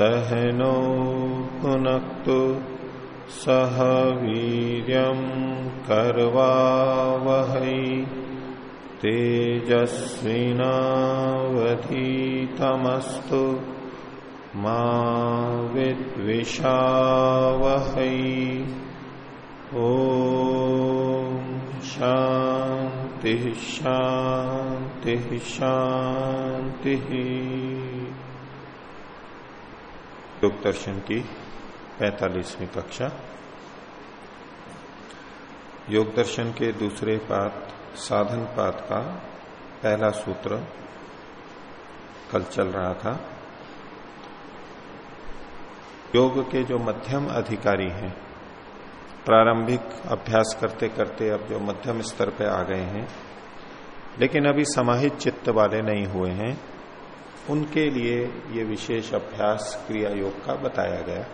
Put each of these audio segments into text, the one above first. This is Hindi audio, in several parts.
सहनौ पुनक्तु सह वीर्यं कर्वावहै तेजस्विनावधीतमस्तु मा विद्विषावहै। ॐ शान्ति शान्ति शान्तिः। योग दर्शन की पैतालीसवीं कक्षा। योग दर्शन के दूसरे पात, साधन पात का पहला सूत्र कल चल रहा था। योग के जो मध्यम अधिकारी हैं, प्रारंभिक अभ्यास करते करते अब जो मध्यम स्तर पे आ गए हैं, लेकिन अभी समाहित चित्त वाले नहीं हुए हैं। उनके लिए ये विशेष अभ्यास क्रिया योग का बताया गया,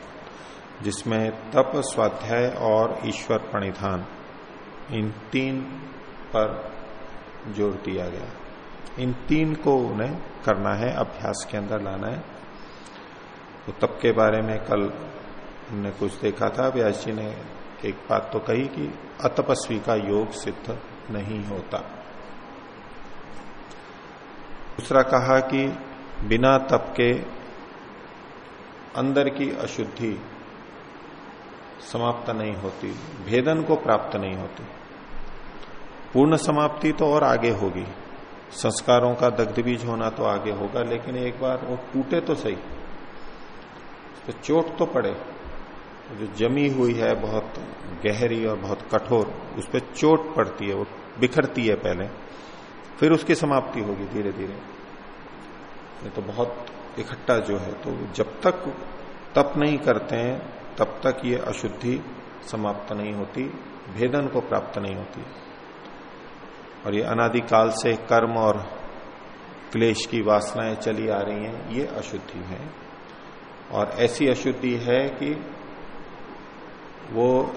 जिसमें तप, स्वाध्याय और ईश्वर प्रणिधान, इन तीन पर ज़ोर दिया गया। इन तीन को उन्हें करना है, अभ्यास के अंदर लाना है। तो तप के बारे में कल हमने कुछ देखा था, व्यास जी ने एक बात तो कही कि अतपस्वी का योग सिद्ध नहीं होता। दूसरा कहा कि बिना तप के अंदर की अशुद्धि समाप्त नहीं होती, भेदन को प्राप्त नहीं होती। पूर्ण समाप्ति तो और आगे होगी। संस्कारों का दग्ध बीज होना तो आगे होगा, लेकिन एक बार वो टूटे तो सही। तो चोट तो पड़े। जो जमी हुई है बहुत गहरी और बहुत कठोर, उस पर चोट पड़ती है, वो बिखरती है पहले। फिर उसकी समाप्ति होगी धीरे धीरे ये तो बहुत इकट्ठा जो है तो जब तक तप नहीं करते हैं, तब तक ये अशुद्धि समाप्त नहीं होती, भेदन को प्राप्त नहीं होती। और ये अनादिकाल से कर्म और क्लेश की वासनाएँ चली आ रही हैं, ये अशुद्धि है। और ऐसी अशुद्धि है कि वो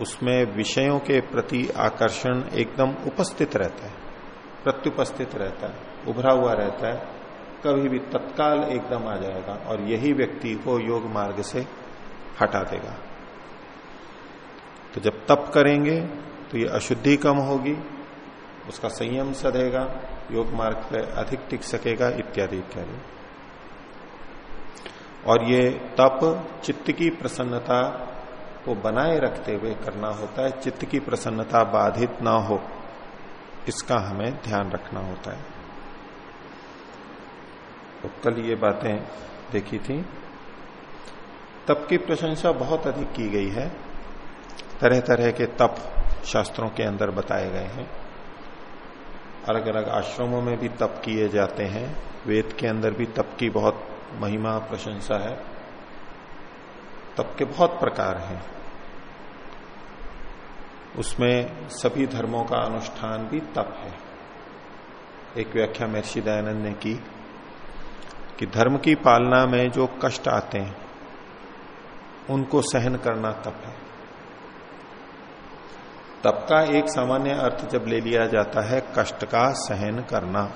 उसमें विषयों के प्रति आकर्षण एकदम उपस्थित रहता है, प्रत्युपस्थित रहता है, उभरा हुआ रहता है। कभी भी तत्काल एकदम आ जाएगा और यही व्यक्ति को योग मार्ग से हटा देगा। तो जब तप करेंगे तो ये अशुद्धि कम होगी, उसका संयम सधेगा, योग मार्ग पर अधिक टिक सकेगा, इत्यादि इत्यादि। और ये तप चित्त की प्रसन्नता को बनाए रखते हुए करना होता है, चित्त की प्रसन्नता बाधित ना हो, इसका हमें ध्यान रखना होता है। तो कल ये बातें देखी थी। तप की प्रशंसा बहुत अधिक की गई है। तरह तरह के तप शास्त्रों के अंदर बताए गए हैं। अलग अलग आश्रमों में भी तप किए जाते हैं। वेद के अंदर भी तप की बहुत महिमा, प्रशंसा है। तप के बहुत प्रकार हैं। उसमें सभी धर्मों का अनुष्ठान भी तप है। एक व्याख्या महर्षि दयानंद ने की कि धर्म की पालना में जो कष्ट आते हैं, उनको सहन करना तप है। तप का एक सामान्य अर्थ जब ले लिया जाता है, कष्ट का सहन करना।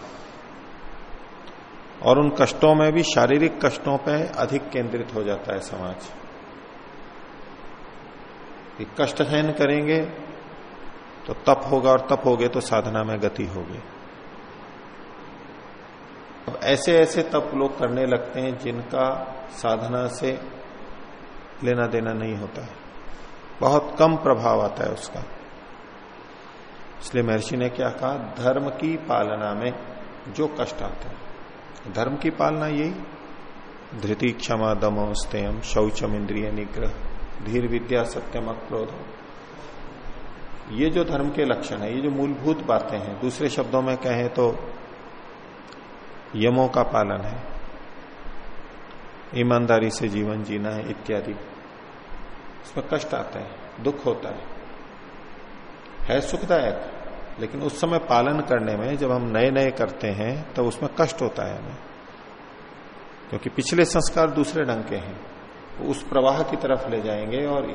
और उन कष्टों में भी शारीरिक कष्टों पर अधिक केंद्रित हो जाता है समाज। कि कष्ट सहन करेंगे तो तप होगा और तप होगे तो साधना में गति होगी। अब ऐसे ऐसे तप लोग करने लगते हैं जिनका साधना से लेना देना नहीं होता है। बहुत कम प्रभाव आता है उसका। इसलिए महर्षि ने क्या कहा? धर्म की पालना में जो कष्ट आते हैं। धर्म की पालना यही। धृति क्षमा दमो स्तेम शौचम इंद्रिय निग्रह। धीर विद्या सत्यम अक्रोध। ये जो धर्म के लक्षण है, ये जो मूलभूत बातें हैं, दूसरे शब्दों में कहें तो यमों का पालन है। ईमानदारी से जीवन जीना है, इत्यादि। इसमें कष्ट आता है, दुख होता है। है सुखदायक, लेकिन उस समय पालन करने में जब हम नए नए करते हैं, तब तो उसमें कष्ट होता है हमें। क्योंकि पिछले संस्कार दूसरे ढंग के हैं। उस प्रवाह की तरफ़ ले जाएँगे और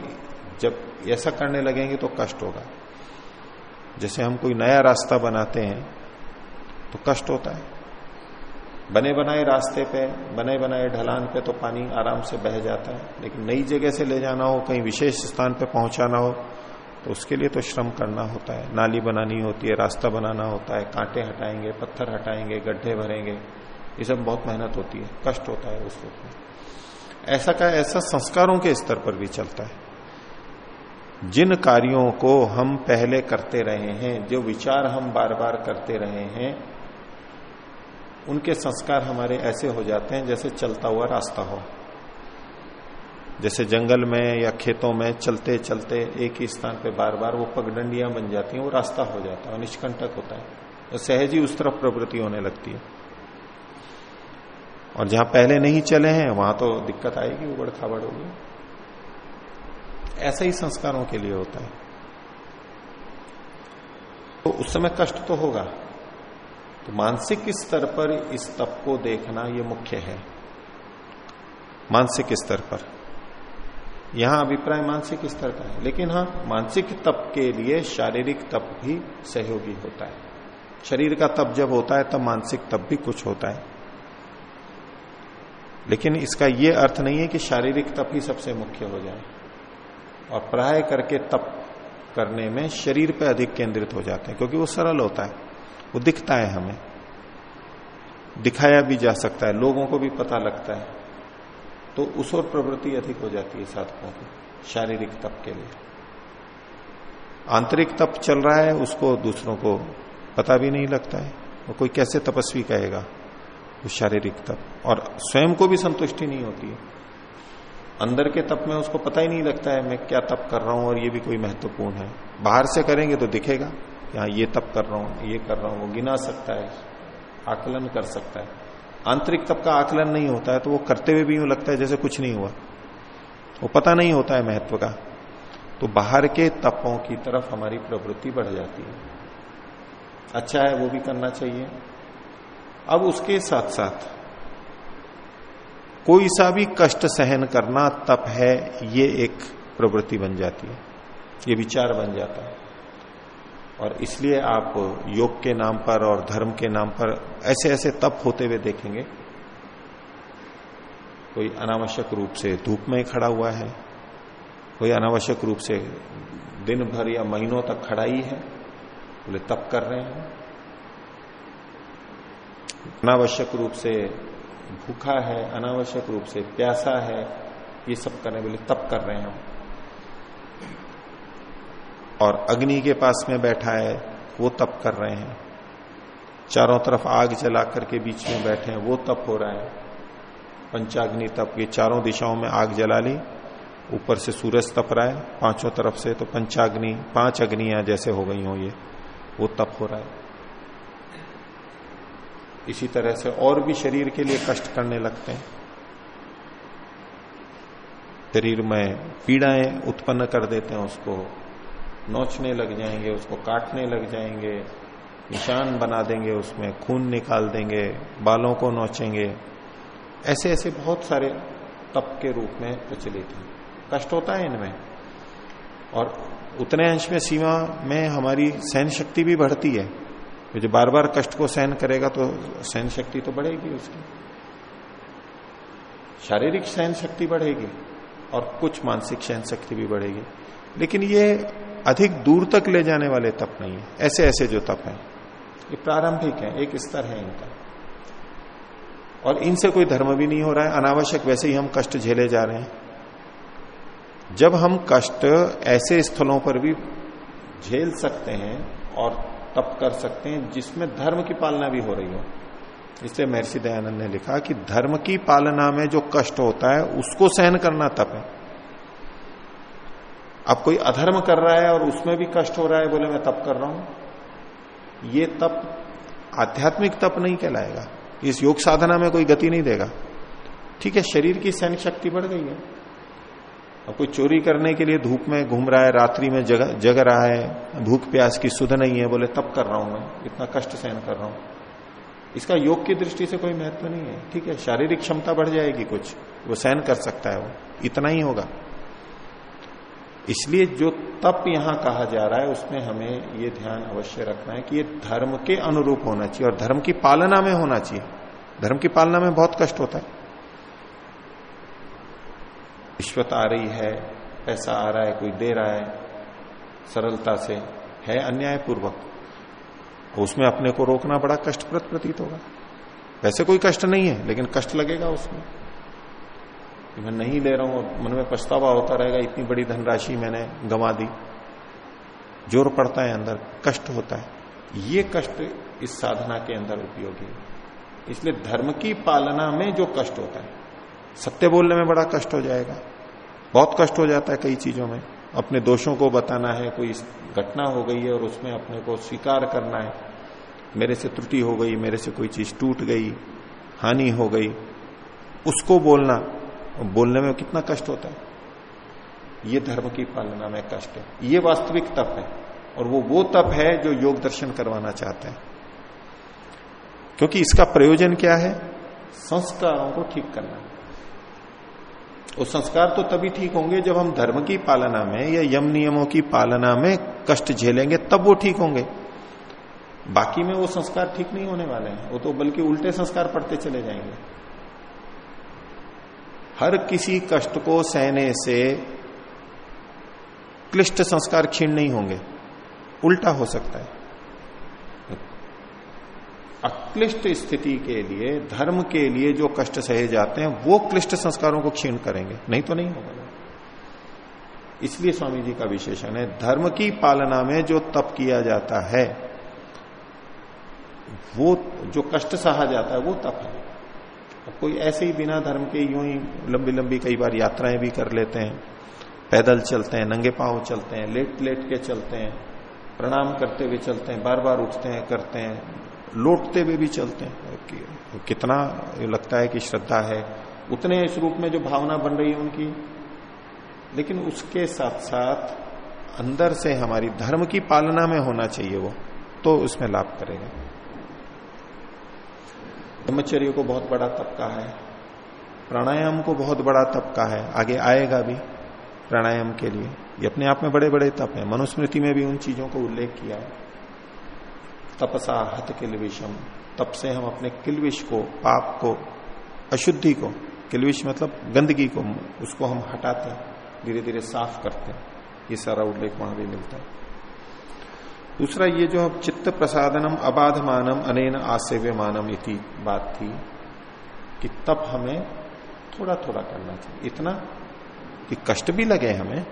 जब ऐसा करने लगेंगे तो कष्ट होगा। जैसे हम कोई नया रास्ता बनाते हैं तो कष्ट होता है। बने बनाए रास्ते पे, बने बनाए ढलान पे तो पानी आराम से बह जाता है। लेकिन नई जगह से ले जाना हो, कहीं विशेष स्थान पे पहुंचाना हो तो उसके लिए तो श्रम करना होता है। नाली बनानी होती है, रास्ता बनाना होता है, कांटे हटाएँगे, पत्थर हटाएँगे, गड्ढे भरेंगे। ये सब बहुत मेहनत होती है, कष्ट होता है उस रूप में। ऐसा का, ऐसा संस्कारों के स्तर पर भी चलता है। जिन कार्यों को हम पहले करते रहे हैं, जो विचार हम बार बार करते रहे हैं उनके संस्कार हमारे ऐसे हो जाते हैं जैसे चलता हुआ रास्ता हो। जैसे जंगल में या खेतों में चलते चलते एक ही स्थान पे बार बार वो पगडंडियाँ बन जाती हैं, वो रास्ता हो जाता है निष्कंटक होता है। तो सहज ही उस तरफ़ प्रवृत्ति होने लगती है। और जहाँ पहले नहीं चले हैं, वहाँ तो दिक्कत आएगी, उबड़ खाबड़ होगी। ऐसा ही संस्कारों के लिए होता है। तो उस समय कष्ट तो होगा। तो मानसिक स्तर पर इस तप को देखना ये मुख्य है। मानसिक स्तर पर। यहाँ अभिप्राय मानसिक स्तर का है। लेकिन हाँ मानसिक तप के लिए शारीरिक तप भी सहयोगी होता है। शरीर का तप जब होता है, तब मानसिक तप भी कुछ होता है। लेकिन इसका यह अर्थ नहीं है कि शारीरिक तप ही सबसे मुख्य हो जाए। और प्राय करके तप करने में शरीर पर अधिक केंद्रित हो जाते हैं, क्योंकि वो सरल होता है। वो दिखता है हमें। दिखाया भी जा सकता है, लोगों को भी पता लगता है। तो उस और प्रवृत्ति अधिक हो जाती है साधकों की शारीरिक तप के लिए। आंतरिक तप चल रहा है, उसको दूसरों को पता भी नहीं लगता है। वो कोई कैसे तपस्वी कहेगा? वो शारीरिक तप। और स्वयं को भी संतुष्टि नहीं होती है। अंदर के तप में उसको पता ही नहीं लगता है, मैं क्या तप कर रहा हूँ और ये भी कोई महत्वपूर्ण है। बाहर से करेंगे तो दिखेगा। कि हाँ ये तप कर रहा हूँ, ये कर रहा हूँ, वो गिना सकता है, आकलन कर सकता है। आंतरिक तप का आकलन नहीं होता है तो वो करते हुए भी यूँ लगता है जैसे कुछ नहीं हुआ। वो पता नहीं होता है महत्व का। तो बाहर के तपों की तरफ़ हमारी प्रवृत्ति बढ़ जाती है। अच्छा है, वो भी करना चाहिए। अब उसके साथ साथ कोई सा भी कष्ट सहन करना तप है, ये एक प्रवृत्ति बन जाती है। ये विचार बन जाता है। और इसलिए आप योग के नाम पर और धर्म के नाम पर ऐसे ऐसे तप होते हुए देखेंगे। कोई अनावश्यक रूप से धूप में खड़ा हुआ है, कोई अनावश्यक रूप से दिन भर या महीनों तक खड़ा ही है, बोले तप कर रहे हैं। अनावश्यक रूप से भूखा है, अनावश्यक रूप से प्यासा है, ये सब करने बोले तप कर रहे हैं। हम और अग्नि के पास में बैठा है, वो तप कर रहे हैं। चारों तरफ़ आग जला करके बीच में बैठे हैं, वो तप हो रहा है। पंचाग्नि तप ये चारों दिशाओं में आग जला ली। ऊपर से सूरज तप रहा है, पाँचों तरफ़ से तो पंचाग्नि, पाँच अग्नियाँ जैसे हो गई हो ये, वो तप हो रहा है। इसी तरह से और भी शरीर के लिए कष्ट करने लगते हैं। शरीर में पीड़ाएँ उत्पन्न कर देते हैं उसको। नोचने लग जाएँगे, उसको काटने लग जाएँगे, निशान बना देंगे उसमें, खून निकाल देंगे, बालों को नोचेंगे। ऐसे ऐसे बहुत सारे तप के रूप में प्रचलित हैं। कष्ट होता है इनमें। और उतने अंश में सीमा में हमारी सहन शक्ति भी बढ़ती है। जो बार बार कष्ट को सहन करेगा तो सहन शक्ति तो बढ़ेगी उसकी। शारीरिक सहन शक्ति बढ़ेगी और कुछ मानसिक सहन शक्ति भी बढ़ेगी। लेकिन ये अधिक दूर तक ले जाने वाले तप नहीं है। ऐसे ऐसे जो तप है। ये प्रारंभिक है, एक स्तर है इनका। और इनसे कोई धर्म भी नहीं हो रहा है, अनावश्यक वैसे ही हम कष्ट झेले जा रहे हैं। जब हम कष्ट ऐसे स्थलों पर भी झेल सकते हैं और तप कर सकते हैं, जिसमें धर्म की पालना भी हो रही हो। इसलिए महर्षि दयानंद ने लिखा कि धर्म की पालना में जो कष्ट होता है, उसको सहन करना तप है। अब कोई अधर्म कर रहा है और उसमें भी कष्ट हो रहा है, बोले, मैं तप कर रहा हूँ। ये तप, आध्यात्मिक तप नहीं कहलाएगा। इस योग साधना में कोई गति नहीं देगा। ठीक है, शरीर की सैनिक शक्ति बढ़ गई है। अब कोई चोरी करने के लिए धूप में घूम रहा है, रात्रि में जग जग रहा है भूख प्यास की सुध नहीं है, बोले, तप कर रहा हूँ मैं, इतना कष्ट सहन कर रहा हूँ। इसका योग की दृष्टि से कोई महत्व नहीं है। ठीक है, शारीरिक क्षमता बढ़ जाएगी कुछ, वो सहन कर सकता है वो, इतना ही होगा। इसलिए जो तप यहाँ कहा जा रहा है, उसमें हमें ये ध्यान अवश्य रखना है कि ये धर्म के अनुरूप होना चाहिए, और धर्म की पालना में होना चाहिए। धर्म की पालना में बहुत कष्ट होता है। रिश्वत आ रही है, पैसा आ रहा है, कोई दे रहा है, सरलता से, है अन्याय पूर्वक उसमें अपने को रोकना बड़ा कष्टप्रद प्रतीत होगा। वैसे कोई कष्ट नहीं है, लेकिन कष्ट लगेगा उसमें। मैं नहीं ले रहा हूँ मन में पछतावा होता रहेगा, इतनी बड़ी धनराशि मैंने गंवा दी। ज़ोर पड़ता है अंदर, कष्ट होता है। ये कष्ट इस साधना के अंदर उपयोगी है। इसलिए धर्म की पालना में जो कष्ट होता है, सत्य बोलने में बड़ा कष्ट हो जाएगा। बहुत कष्ट हो जाता है कई चीज़ों में। अपने दोषों को बताना है, कोई घटना हो गई है और उसमें अपने को स्वीकार करना है। मेरे से त्रुटि हो गई, मेरे से कोई चीज़ टूट गई, हानि हो गई, उसको बोलना बोलने में कितना कष्ट होता है? ये धर्म की पालना में कष्ट है। ये वास्तविक तप है। और वो वो तप है जो योग दर्शन करवाना चाहते हैं। क्योंकि इसका प्रयोजन क्या है? संस्कारों को ठीक करना। वो संस्कार तो तभी ठीक होंगे जब हम धर्म की पालना में या यम नियमों की पालना में कष्ट झेलेंगे, तब वो ठीक होंगे। बाकी में वो संस्कार ठीक नहीं होने वाले हैं। वो तो बल्कि उल्टे संस्कार पड़ते चले जाएँगे। हर किसी कष्ट को सहने से क्लिष्ट संस्कार क्षीण नहीं होंगे। उल्टा हो सकता है। अक्लिष्ट स्थिति के लिए, धर्म के लिए जो कष्ट सहे जाते हैं, वो क्लिष्ट संस्कारों को क्षीण करेंगे। नहीं तो नहीं होगा। इसलिए स्वामी जी का विशेषण है, धर्म की पालना में जो तप किया जाता है, वो जो कष्ट सहा जाता है, वो तप है। कोई ऐसे ही बिना धर्म के यूँ ही लंबी लंबी कई बार यात्राएँ भी कर लेते हैं पैदल चलते हैं नंगे पाँव चलते हैं लेट लेट के चलते हैं प्रणाम करते हुए चलते हैं बार बार उठते हैं करते हैं लौटते हुए भी चलते हैं। कि, कितना लगता है कि श्रद्धा है। उतने इस रूप में जो भावना बन रही है उनकी। लेकिन उसके साथ साथ अंदर से हमारी धर्म की पालना में होना चाहिए वो तो उसमें लाभ करेगा। ब्रह्मचर्य को बहुत बड़ा तबका है। प्राणायाम को बहुत बड़ा तबका है। आगे आएगा भी प्राणायाम के लिए। ये अपने आप में बड़े बड़े तप है। मनुस्मृति में भी उन चीज़ों को उल्लेख किया है। तपसा हत किलविषम तप से हम अपने किलविश को, पाप को, अशुद्धि को किलविश मतलब गंदगी को, उसको हम हटाते हैं। धीरे धीरे साफ़ करते हैं। ये सारा उल्लेख वहाँ भी मिलता है। दूसरा ये जो चित्त प्रसादनम अबाध मानम अनेन आसेव्य मानम इति बात थी कि तप हमें थोड़ा थोड़ा करना चाहिए। इतना कि कष्ट भी लगे हमें,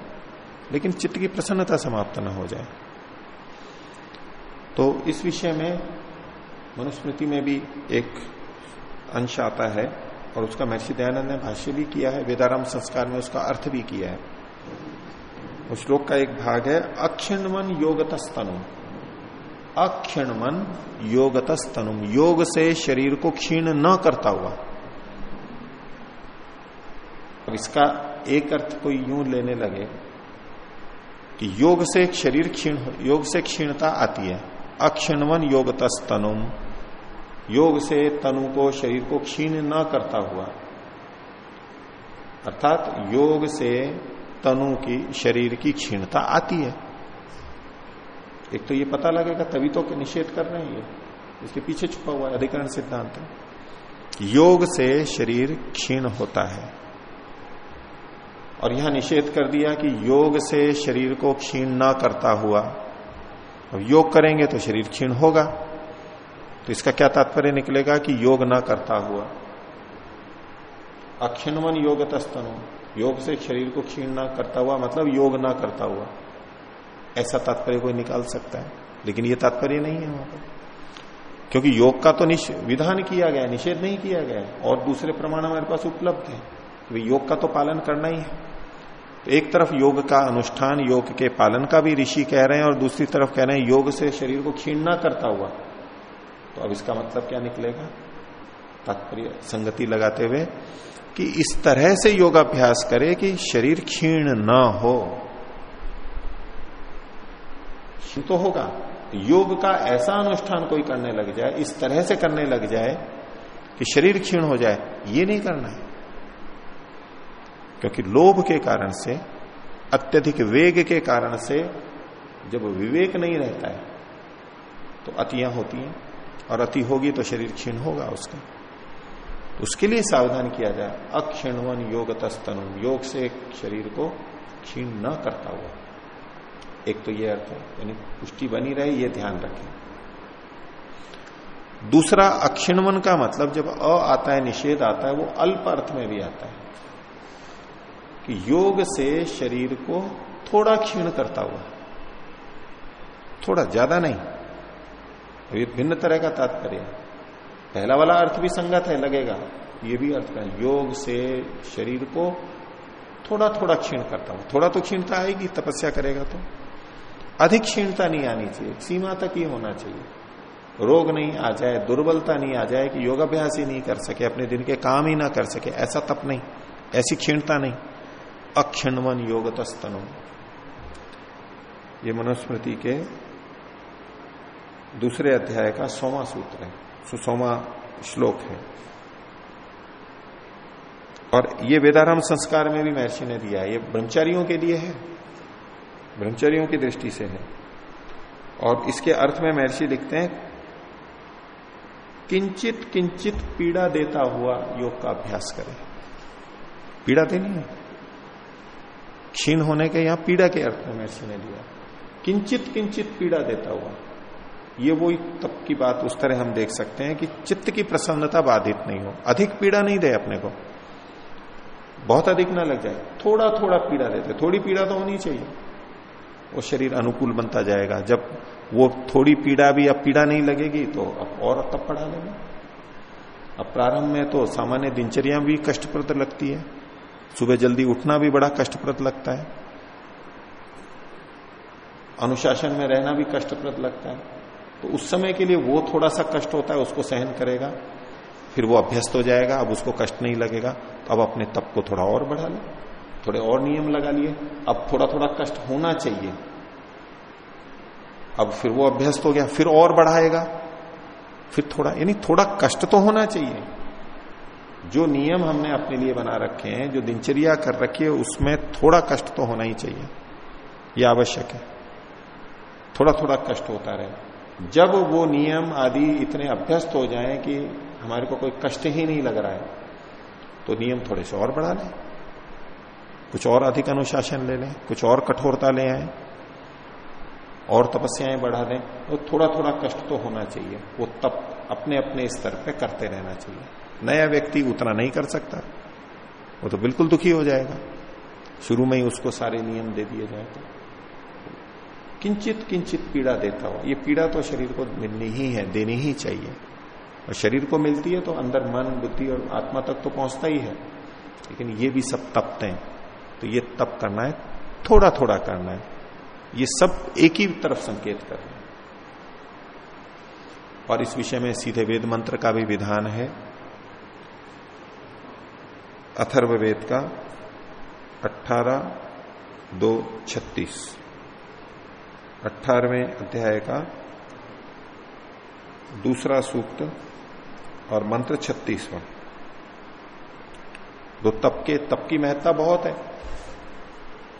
लेकिन चित्त की प्रसन्नता समाप्त न हो जाए। तो इस विषय में मनुस्मृति में भी एक अंश आता है और उसका महर्षि दयानंद ने भाष्य भी किया है, वेदाराम संस्कार में उसका अर्थ भी किया है। उस श्लोक का एक भाग है, अक्षिणमन योगतस्तनु अक्षिणमन योगतस्तनुम। योग से शरीर को क्षीण न करता हुआ। अब इसका एक अर्थ कोई यूँ लेने लगे कि योग से शरीर क्षीण योग से क्षीणता आती है। अक्षिणवन योगतस्तनुम। योग से तनु को शरीर को क्षीण न करता हुआ। अर्थात योग से तनु की शरीर की क्षीणता आती है। एक तो ये पता लगेगा, तभी तो निषेध कर रहे हैं ये। इसके पीछे छुपा हुआ है अधिकरण सिद्धांत। योग से शरीर क्षीण होता है। और यह निषेध कर दिया कि योग से शरीर को क्षीण ना करता हुआ। अब योग करेंगे तो शरीर क्षीण होगा। तो इसका क्या तात्पर्य निकलेगा कि योग ना करता हुआ। अक्षिणवन योग तस्तनु योग से शरीर को क्षीण ना करता हुआ मतलब योग ना करता हुआ। ऐसा तात्पर्य कोई निकाल सकता है, लेकिन ये तात्पर्य नहीं है वहाँ पर। क्योंकि योग का तो विधान किया गया निषेध नहीं किया गया और दूसरे प्रमाण हमारे पास उपलब्ध है। कि योग का तो पालन करना ही है। तो एक तरफ़ योग का अनुष्ठान, योग के पालन का भी ऋषि कह रहे हैं, और दूसरी तरफ़ कह रहे हैं, योग से शरीर को क्षीण ना करता हुआ। तो अब इसका मतलब क्या निकलेगा? तात्पर्य, संगति लगाते हुए कि इस तरह से योगाभ्यास करे कि शरीर क्षीण न हो। तो होगा। योग का ऐसा अनुष्ठान कोई करने लग जाए, इस तरह से करने लग जाए कि शरीर क्षीण हो जाए, ये नहीं करना है। क्योंकि लोभ के कारण से, अत्यधिक वेग के कारण से जब विवेक नहीं रहता है तो अतियाँ होती हैं। और अति होगी तो शरीर क्षीण होगा उसका। उसके लिए सावधान किया जाए। अक्षिणवन योग तस्तनु योग से शरीर को क्षीण न करता हुआ। एक तो ये अर्थ है, यानी पुष्टि बनी रहे, ये ध्यान रखें। दूसरा, अक्षिणवन का मतलब जब अ आता है, निषेध आता है, वो अल्प अर्थ में भी आता है कि योग से शरीर को थोड़ा क्षीण करता हुआ। थोड़ा, ज़्यादा नहीं। ये भिन्न तरह का तात्पर्य पहला वाला अर्थ भी संगत है, लगेगा। ये भी अर्थ है योग से शरीर को थोड़ा थोड़ा क्षीण करता हूँ थोड़ा तो क्षीणता आएगी, तपस्या करेगा तो। अधिक क्षीणता नहीं आनी चाहिए, सीमा तक ही होना चाहिए। रोग नहीं आ जाए, दुर्बलता नहीं आ जाए कि योगाभ्यास ही नहीं कर सके, अपने दिन के काम ही ना कर सके, ऐसा तप नहीं, ऐसी क्षीणता नहीं। अक्षणवन योग तस्तनु ये मनुस्मृति के दूसरे अध्याय का सोवा सूत्र है। सुसोमा श्लोक है। और ये वेदाराम संस्कार में भी महर्षि ने दिया ये ब्रह्मचारियों के लिए है। ब्रह्मचर्यों की दृष्टि से है। और इसके अर्थ में महर्षि लिखते हैं, किंचित किंचित पीड़ा देता हुआ योग का अभ्यास करें। पीड़ा देनी है। क्षीण होने के यहाँ पीड़ा के अर्थ में महर्षि ने दिया। किंचित किंचित पीड़ा देता हुआ। ये वो तप की बात उस तरह हम देख सकते हैं कि चित्त की प्रसन्नता बाधित नहीं हो। अधिक पीड़ा नहीं दे अपने को। बहुत अधिक ना लग जाए। थोड़ा थोड़ा पीड़ा देते थोड़ी पीड़ा तो होनी चाहिए। वो शरीर अनुकूल बनता जाएगा। जब वो थोड़ी पीड़ा भी अब पीड़ा नहीं लगेगी तो अब और तब पढ़ा लेंगे। अब प्रारंभ में तो सामान्य दिनचर्या भी कष्टप्रद लगती है। सुबह जल्दी उठना भी बड़ा कष्टप्रद लगता है। अनुशासन में रहना भी कष्टप्रद लगता है। तो उस समय के लिए वो थोड़ा सा कष्ट होता है, उसको सहन करेगा, फिर वो अभ्यस्त हो जाएगा, अब उसको कष्ट नहीं लगेगा तो अब अपने तप को थोड़ा और बढ़ा ले, थोड़े और नियम लगा लिए। अब थोड़ा थोड़ा कष्ट होना चाहिए। अब फिर वो अभ्यस्त हो गया, फिर और बढ़ाएगा। फिर थोड़ा, यानी थोड़ा कष्ट तो होना चाहिए। जो नियम हमने अपने लिए बना रखे हैं, जो दिनचर्या कर रखी है, उसमें थोड़ा कष्ट तो होना ही चाहिए। यह आवश्यक है। थोड़ा थोड़ा कष्ट होता रहे। जब वो नियम आदि इतने अभ्यस्त हो जाएँ कि हमारे को कोई कष्ट ही नहीं लग रहा है तो नियम थोड़े से और बढ़ा लें। कुछ और अधिक अनुशासन ले लें, कुछ और कठोरता ले आए, और तपस्याएँ बढ़ा दें। तो थोड़ा थोड़ा कष्ट तो होना चाहिए। वो तप अपने अपने स्तर पे करते रहना चाहिए। नया व्यक्ति उतना नहीं कर सकता। वो तो बिल्कुल दुखी हो जाएगा। शुरू में ही उसको सारे नियम दे दिए जाए तो। किंचित किंचित पीड़ा देता हुआ ये पीड़ा तो शरीर को मिलनी ही है, देनी ही चाहिए। और शरीर को मिलती है तो अंदर मन, बुद्धि और आत्मा तक तो पहुँचता ही है। लेकिन ये भी सब तपते हैं। तो ये तप करना है थोड़ा थोड़ा करना है। ये सब एक ही तरफ़ संकेत कर रहे हैं। और इस विषय में सीधे वेद मंत्र का भी विधान है। अथर्व वेद का अठारह, दो, छत्तीस। अठारहवें अध्याय का दूसरा सूक्त और मंत्र छत्तीसवां। दो तप के, तप की महत्ता बहुत है।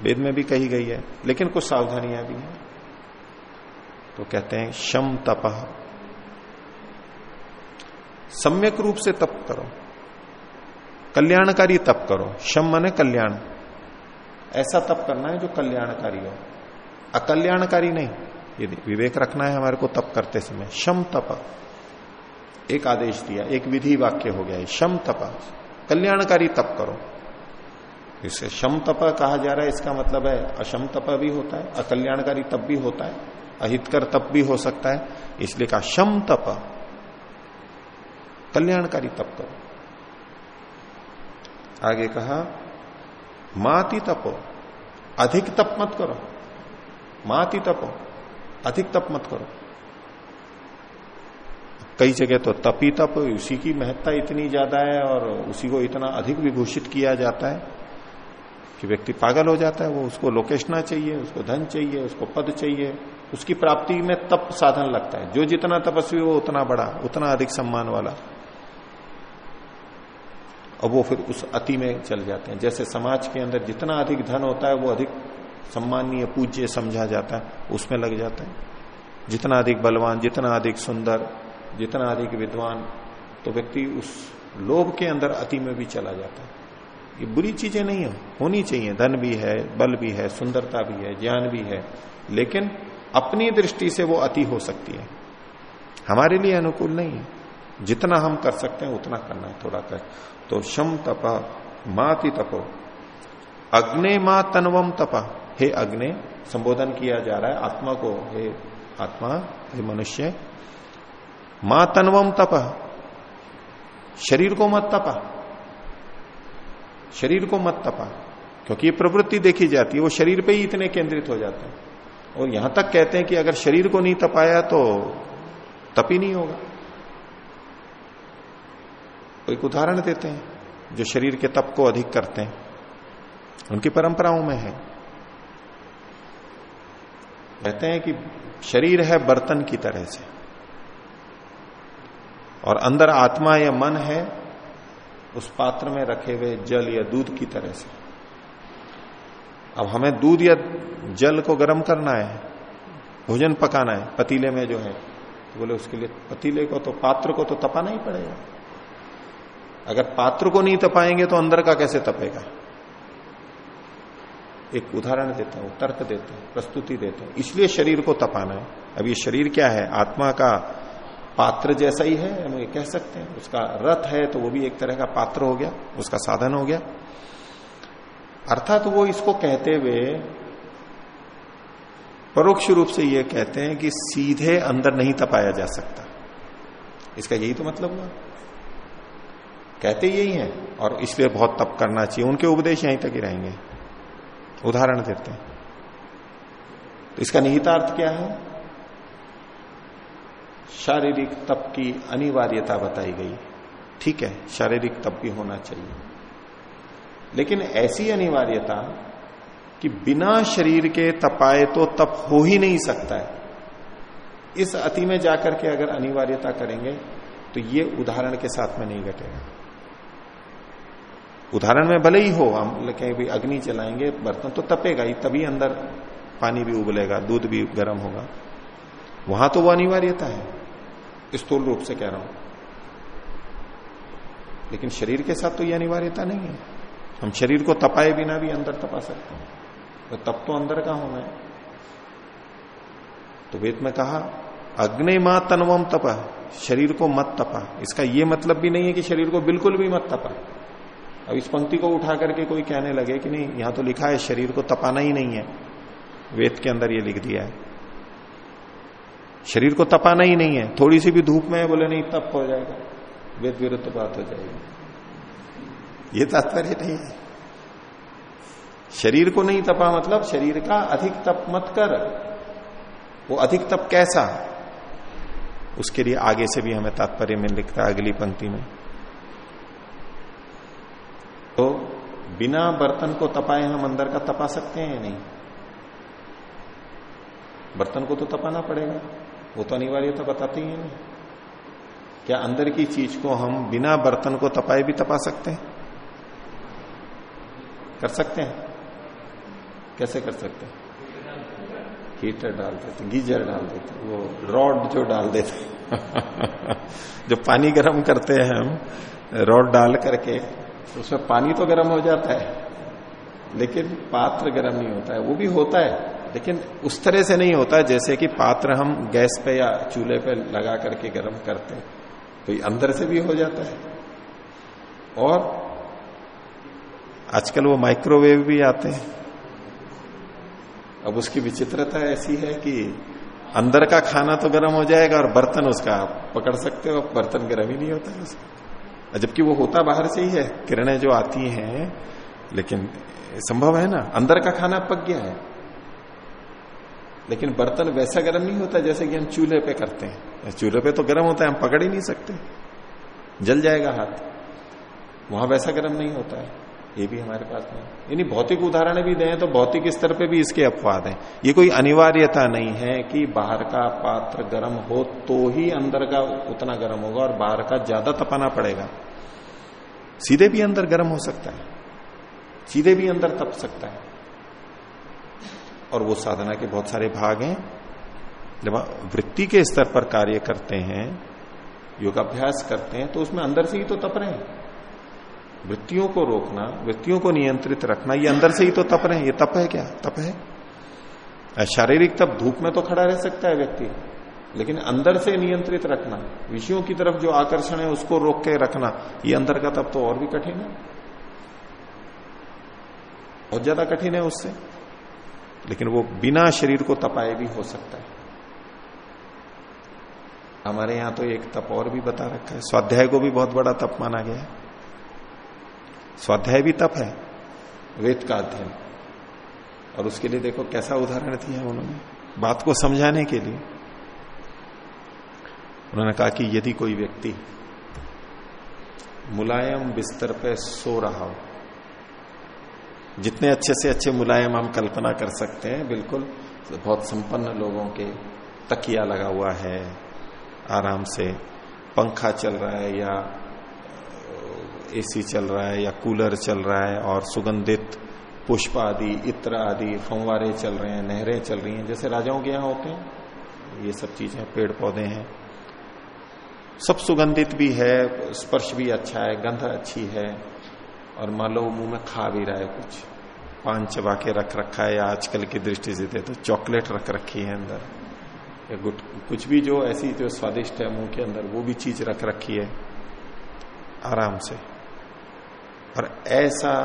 वेद में भी कही गई है, लेकिन कुछ सावधानियाँ भी हैं। तो कहते हैं शम तप। सम्यक रूप से तप करो। कल्याणकारी तप करो। शम माने कल्याण। ऐसा तप करना है जो कल्याणकारी हो। अकल्याणकारी नहीं। यदि विवेक रखना है हमारे को तप करते समय। शम तप। एक आदेश दिया, एक विधि वाक्य हो गया है। शम तप। कल्याणकारी तप करो। इसे शम तप कहा जा रहा है, इसका मतलब है अशम तप भी होता है, अकल्याणकारी तप भी होता है, अहितकर तप भी हो सकता है। इसलिए कहा शम तप। कल्याणकारी तप करो। आगे कहा, माति तपो। अधिक तप मत करो। माति तपो, अधिक तप मत करो। कई जगह तो तपी तप, उसी की महत्ता इतनी ज़्यादा है और उसी को इतना अधिक विभूषित किया जाता है कि व्यक्ति पागल हो जाता है। वो उसको लोकेशना चाहिए, उसको धन चाहिए, उसको पद चाहिए, उसकी प्राप्ति में तप साधन लगता है। जो जितना तपस्वी वो उतना बड़ा, उतना अधिक सम्मान वाला। और वो फिर उस अति में चल जाते हैं। जैसे समाज के अंदर जितना अधिक धन होता है, वो अधिक सम्मानीय पूज्य समझा जाता है, उसमें लग जाता है। जितना अधिक बलवान, जितना अधिक सुंदर, जितना अधिक विद्वान तो व्यक्ति उस लोभ के अंदर अति में भी चला जाता है। ये बुरी चीज़ें नहीं है, होनी चाहिए। धन भी है, बल भी है, सुंदरता भी है, ज्ञान भी है, लेकिन अपनी दृष्टि से वो अति हो सकती है। हमारे लिए अनुकूल नहीं है। जितना हम कर सकते हैं, उतना करना है थोड़ा कर। तो शम तपा, माति तपो। अग्ने मा तनवम तपा। हे अग्ने, संबोधन किया जा रहा है आत्मा को, हे आत्मा, हे मनुष्य। मा तनवम तप। शरीर को मत तपा। शरीर को मत तपा। क्योंकि ये प्रवृत्ति देखी जाती है, वो शरीर पे ही इतने केंद्रित हो जाते हैं। और यहाँ तक कहते हैं कि अगर शरीर को नहीं तपाया तो तप ही नहीं होगा। एक उदाहरण देते हैं, जो शरीर के तप को अधिक करते हैं। उनकी परंपराओं में है। कहते हैं कि शरीर है बर्तन की तरह से। और अंदर आत्मा या मन है, उस पात्र में रखे हुए जल या दूध की तरह से। अब हमें दूध या जल को गर्म करना है, भोजन पकाना है, पतीले में जो है तो बोले उसके लिए पतीले को तो पात्र को तो तपाना ही पड़ेगा। अगर पात्र को नहीं तपाएँगे तो अंदर का कैसे तपेगा एक उदाहरण देते हैं, तर्क देते हैं, प्रस्तुति देते हैं। इसलिए शरीर को तपाना है। अब ये शरीर क्या है? आत्मा का पात्र जैसा ही है, हम ये कह सकते हैं। उसका रथ है तो वो भी एक तरह का पात्र हो गया, उसका साधन हो गया। अर्थात वो इसको कहते हुए परोक्ष रूप से ये कहते हैं कि सीधे अंदर नहीं तपाया जा सकता। इसका यही तो मतलब हुआ। कहते यही है और इसलिए बहुत तप करना चाहिए। उनके उपदेश यहीं तक ही रहेंगे। उदाहरण देते हैं। तो इसका निहितार्थ क्या है? शारीरिक तप की अनिवार्यता बताई गई। ठीक है, शारीरिक तप भी होना चाहिए। लेकिन ऐसी अनिवार्यता कि बिना शरीर के तपाए तो तप हो ही नहीं सकता है। इस अति में जाकर के अगर अनिवार्यता करेंगे तो ये उदाहरण के साथ में नहीं घटेगा। उदाहरण में भले ही हो, हम कहीं भी अग्नि चलाएँगे बर्तन तो तपेगा ही, तभी अंदर पानी भी उबलेगा, दूध भी गर्म होगा। वहाँ तो वो अनिवार्यता है, स्थूल रूप से कह रहा हूँ। लेकिन शरीर के साथ तो यह अनिवार्यता नहीं है। हम शरीर को तपाए बिना भी अंदर तपा सकते हैं। तो तप तो अंदर का होना है। तो वेद में कहा, अग्नि माँ तनवम तपा, शरीर को मत तपा। इसका यह मतलब भी नहीं है कि शरीर को बिल्कुल भी मत तपा। अब इस पंक्ति को उठा करके कोई कहने लगे कि नहीं, यहाँ तो लिखा है, शरीर को तपाना ही नहीं है। वेद के अंदर ये लिख दिया है। शरीर को तपाना ही नहीं है। थोड़ी सी भी धूप में है, बोले नहीं, तप हो जाएगा। वेद विरुद्ध बात हो जाएगी। ये तात्पर्य नहीं है। शरीर को नहीं तपा मतलब शरीर का अधिक तप मत कर। वो अधिक तप कैसा? उसके लिए आगे से भी हमें तात्पर्य में लिखता है अगली पंक्ति में। तो बिना बर्तन को तपाए हम अंदर का तपा सकते हैं या नहीं? बर्तन को तो तपाना पड़ेगा। वो तो अनिवार्यता बताती है। ना क्या अंदर की चीज़ को हम बिना बर्तन को तपाए भी तपा सकते हैं? कर सकते हैं। कैसे कर सकते हैं? हीटर डाल देते गीजर डाल देते वो रॉड जो डाल देते जो पानी गर्म करते हैं हम, रॉड डाल करके उसमें पानी तो गर्म हो जाता है, लेकिन पात्र गर्म नहीं होता है। वो भी होता है, लेकिन उस तरह से नहीं होता है जैसे कि पात्र हम गैस पे या चूल्हे पे लगा करके गर्म करते हैं तो ये अंदर से भी हो जाता है। और आजकल वो माइक्रोवेव भी आते हैं। अब उसकी विचित्रता ऐसी है कि अंदर का खाना तो गर्म हो जाएगा और बर्तन उसका पकड़ सकते हो, बर्तन गर्म ही नहीं होता है उसका। जबकि वो होता बाहर से ही है, किरणें जो आती हैं, लेकिन संभव है ना? अंदर का खाना पक गया है। लेकिन बर्तन वैसा गर्म नहीं होता जैसे कि हम चूल्हे पे करते हैं। चूल्हे पे तो गर्म होता है, हम पकड़ ही नहीं सकते। जल जाएगा हाथ। वहाँ वैसा गर्म नहीं होता है। ये भी हमारे पास नहीं। यानी भौतिक उदाहरण भी दें तो भौतिक स्तर पे भी इसके अपवाद हैं। ये कोई अनिवार्यता नहीं है कि बाहर का पात्र गर्म हो तो ही अंदर का उतना गर्म होगा और बाहर का ज़्यादा तपाना पड़ेगा। सीधे भी अंदर गर्म हो सकता है। सीधे भी अंदर तप सकता है। और वो साधना के बहुत सारे भाग हैं। जब वृत्ति के स्तर पर कार्य करते हैं, योगाभ्यास करते हैं तो उसमें अंदर से ही तो तप रहे हैं। वृत्तियों को रोकना, वृत्तियों को नियंत्रित रखना, ये अंदर से ही तो तप रहे ये तप है क्या? तप है? शारीरिक तप धूप में तो खड़ा रह सकता है व्यक्ति, लेकिन अंदर से नियंत्रित रखना, विषयों की तरफ़ जो आकर्षण है उसको रोक के रखना, ये अंदर का तप तो और भी कठिन है। बहुत ज़्यादा कठिन है उससे, लेकिन वो बिना शरीर को तपाए भी हो सकता है। हमारे यहाँ तो एक तप और भी बता रखा है, स्वाध्याय को भी बहुत बड़ा तप माना गया है। स्वाध्याय भी तप है, वेद का अध्ययन। और उसके लिए देखो कैसा उदाहरण दिया उन्होंने, बात को समझाने के लिए। उन्होंने कहा कि यदि कोई व्यक्ति मुलायम बिस्तर पे सो रहा हो, जितने अच्छे से अच्छे मुलायम हम कल्पना कर सकते हैं, बिल्कुल बहुत संपन्न लोगों के तकिया लगा हुआ है, आराम से पंखा चल रहा है या एसी चल रहा है या कूलर चल रहा है और सुगंधित पुष्प आदि, इत्र आदि, फंवारे चल रहे हैं, नहरें चल रही हैं, जैसे राजाओं के यहाँ होते हैं, ये सब चीज़ें पेड़ पौधे हैं। सब सुगंधित भी है, स्पर्श भी अच्छा है, गंध अच्छी है, और मान लो मुँह में खा भी रहा है कुछ। पान चबा के रख रखा है आजकल की दृष्टि से तो चॉकलेट रख रखी है अंदर। या गुट, कुछ भी जो ऐसी जो स्वादिष्ट है मुँह के अंदर, वो भी चीज़ रख रखी है, आराम से। और ऐसा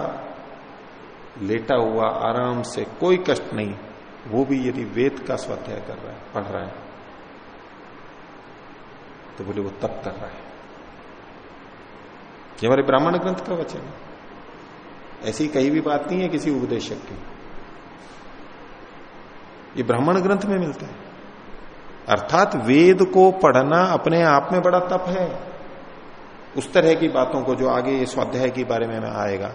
लेटा हुआ आराम से कोई कष्ट नहीं, वो भी यदि वेद का स्वाध्याय कर रहा है, पढ़ रहा है तो बोले वो तप कर रहा है। ये हमारे ब्राह्मण ग्रंथ का वचन है। ऐसी कहीं भी बात नहीं है किसी उपदेशक की। ये ब्राह्मण ग्रंथ में मिलता है। अर्थात वेद को पढ़ना अपने आप में बड़ा तप है। उस तरह की बातों को जो आगे इस स्वाध्याय के बारे में आएगा।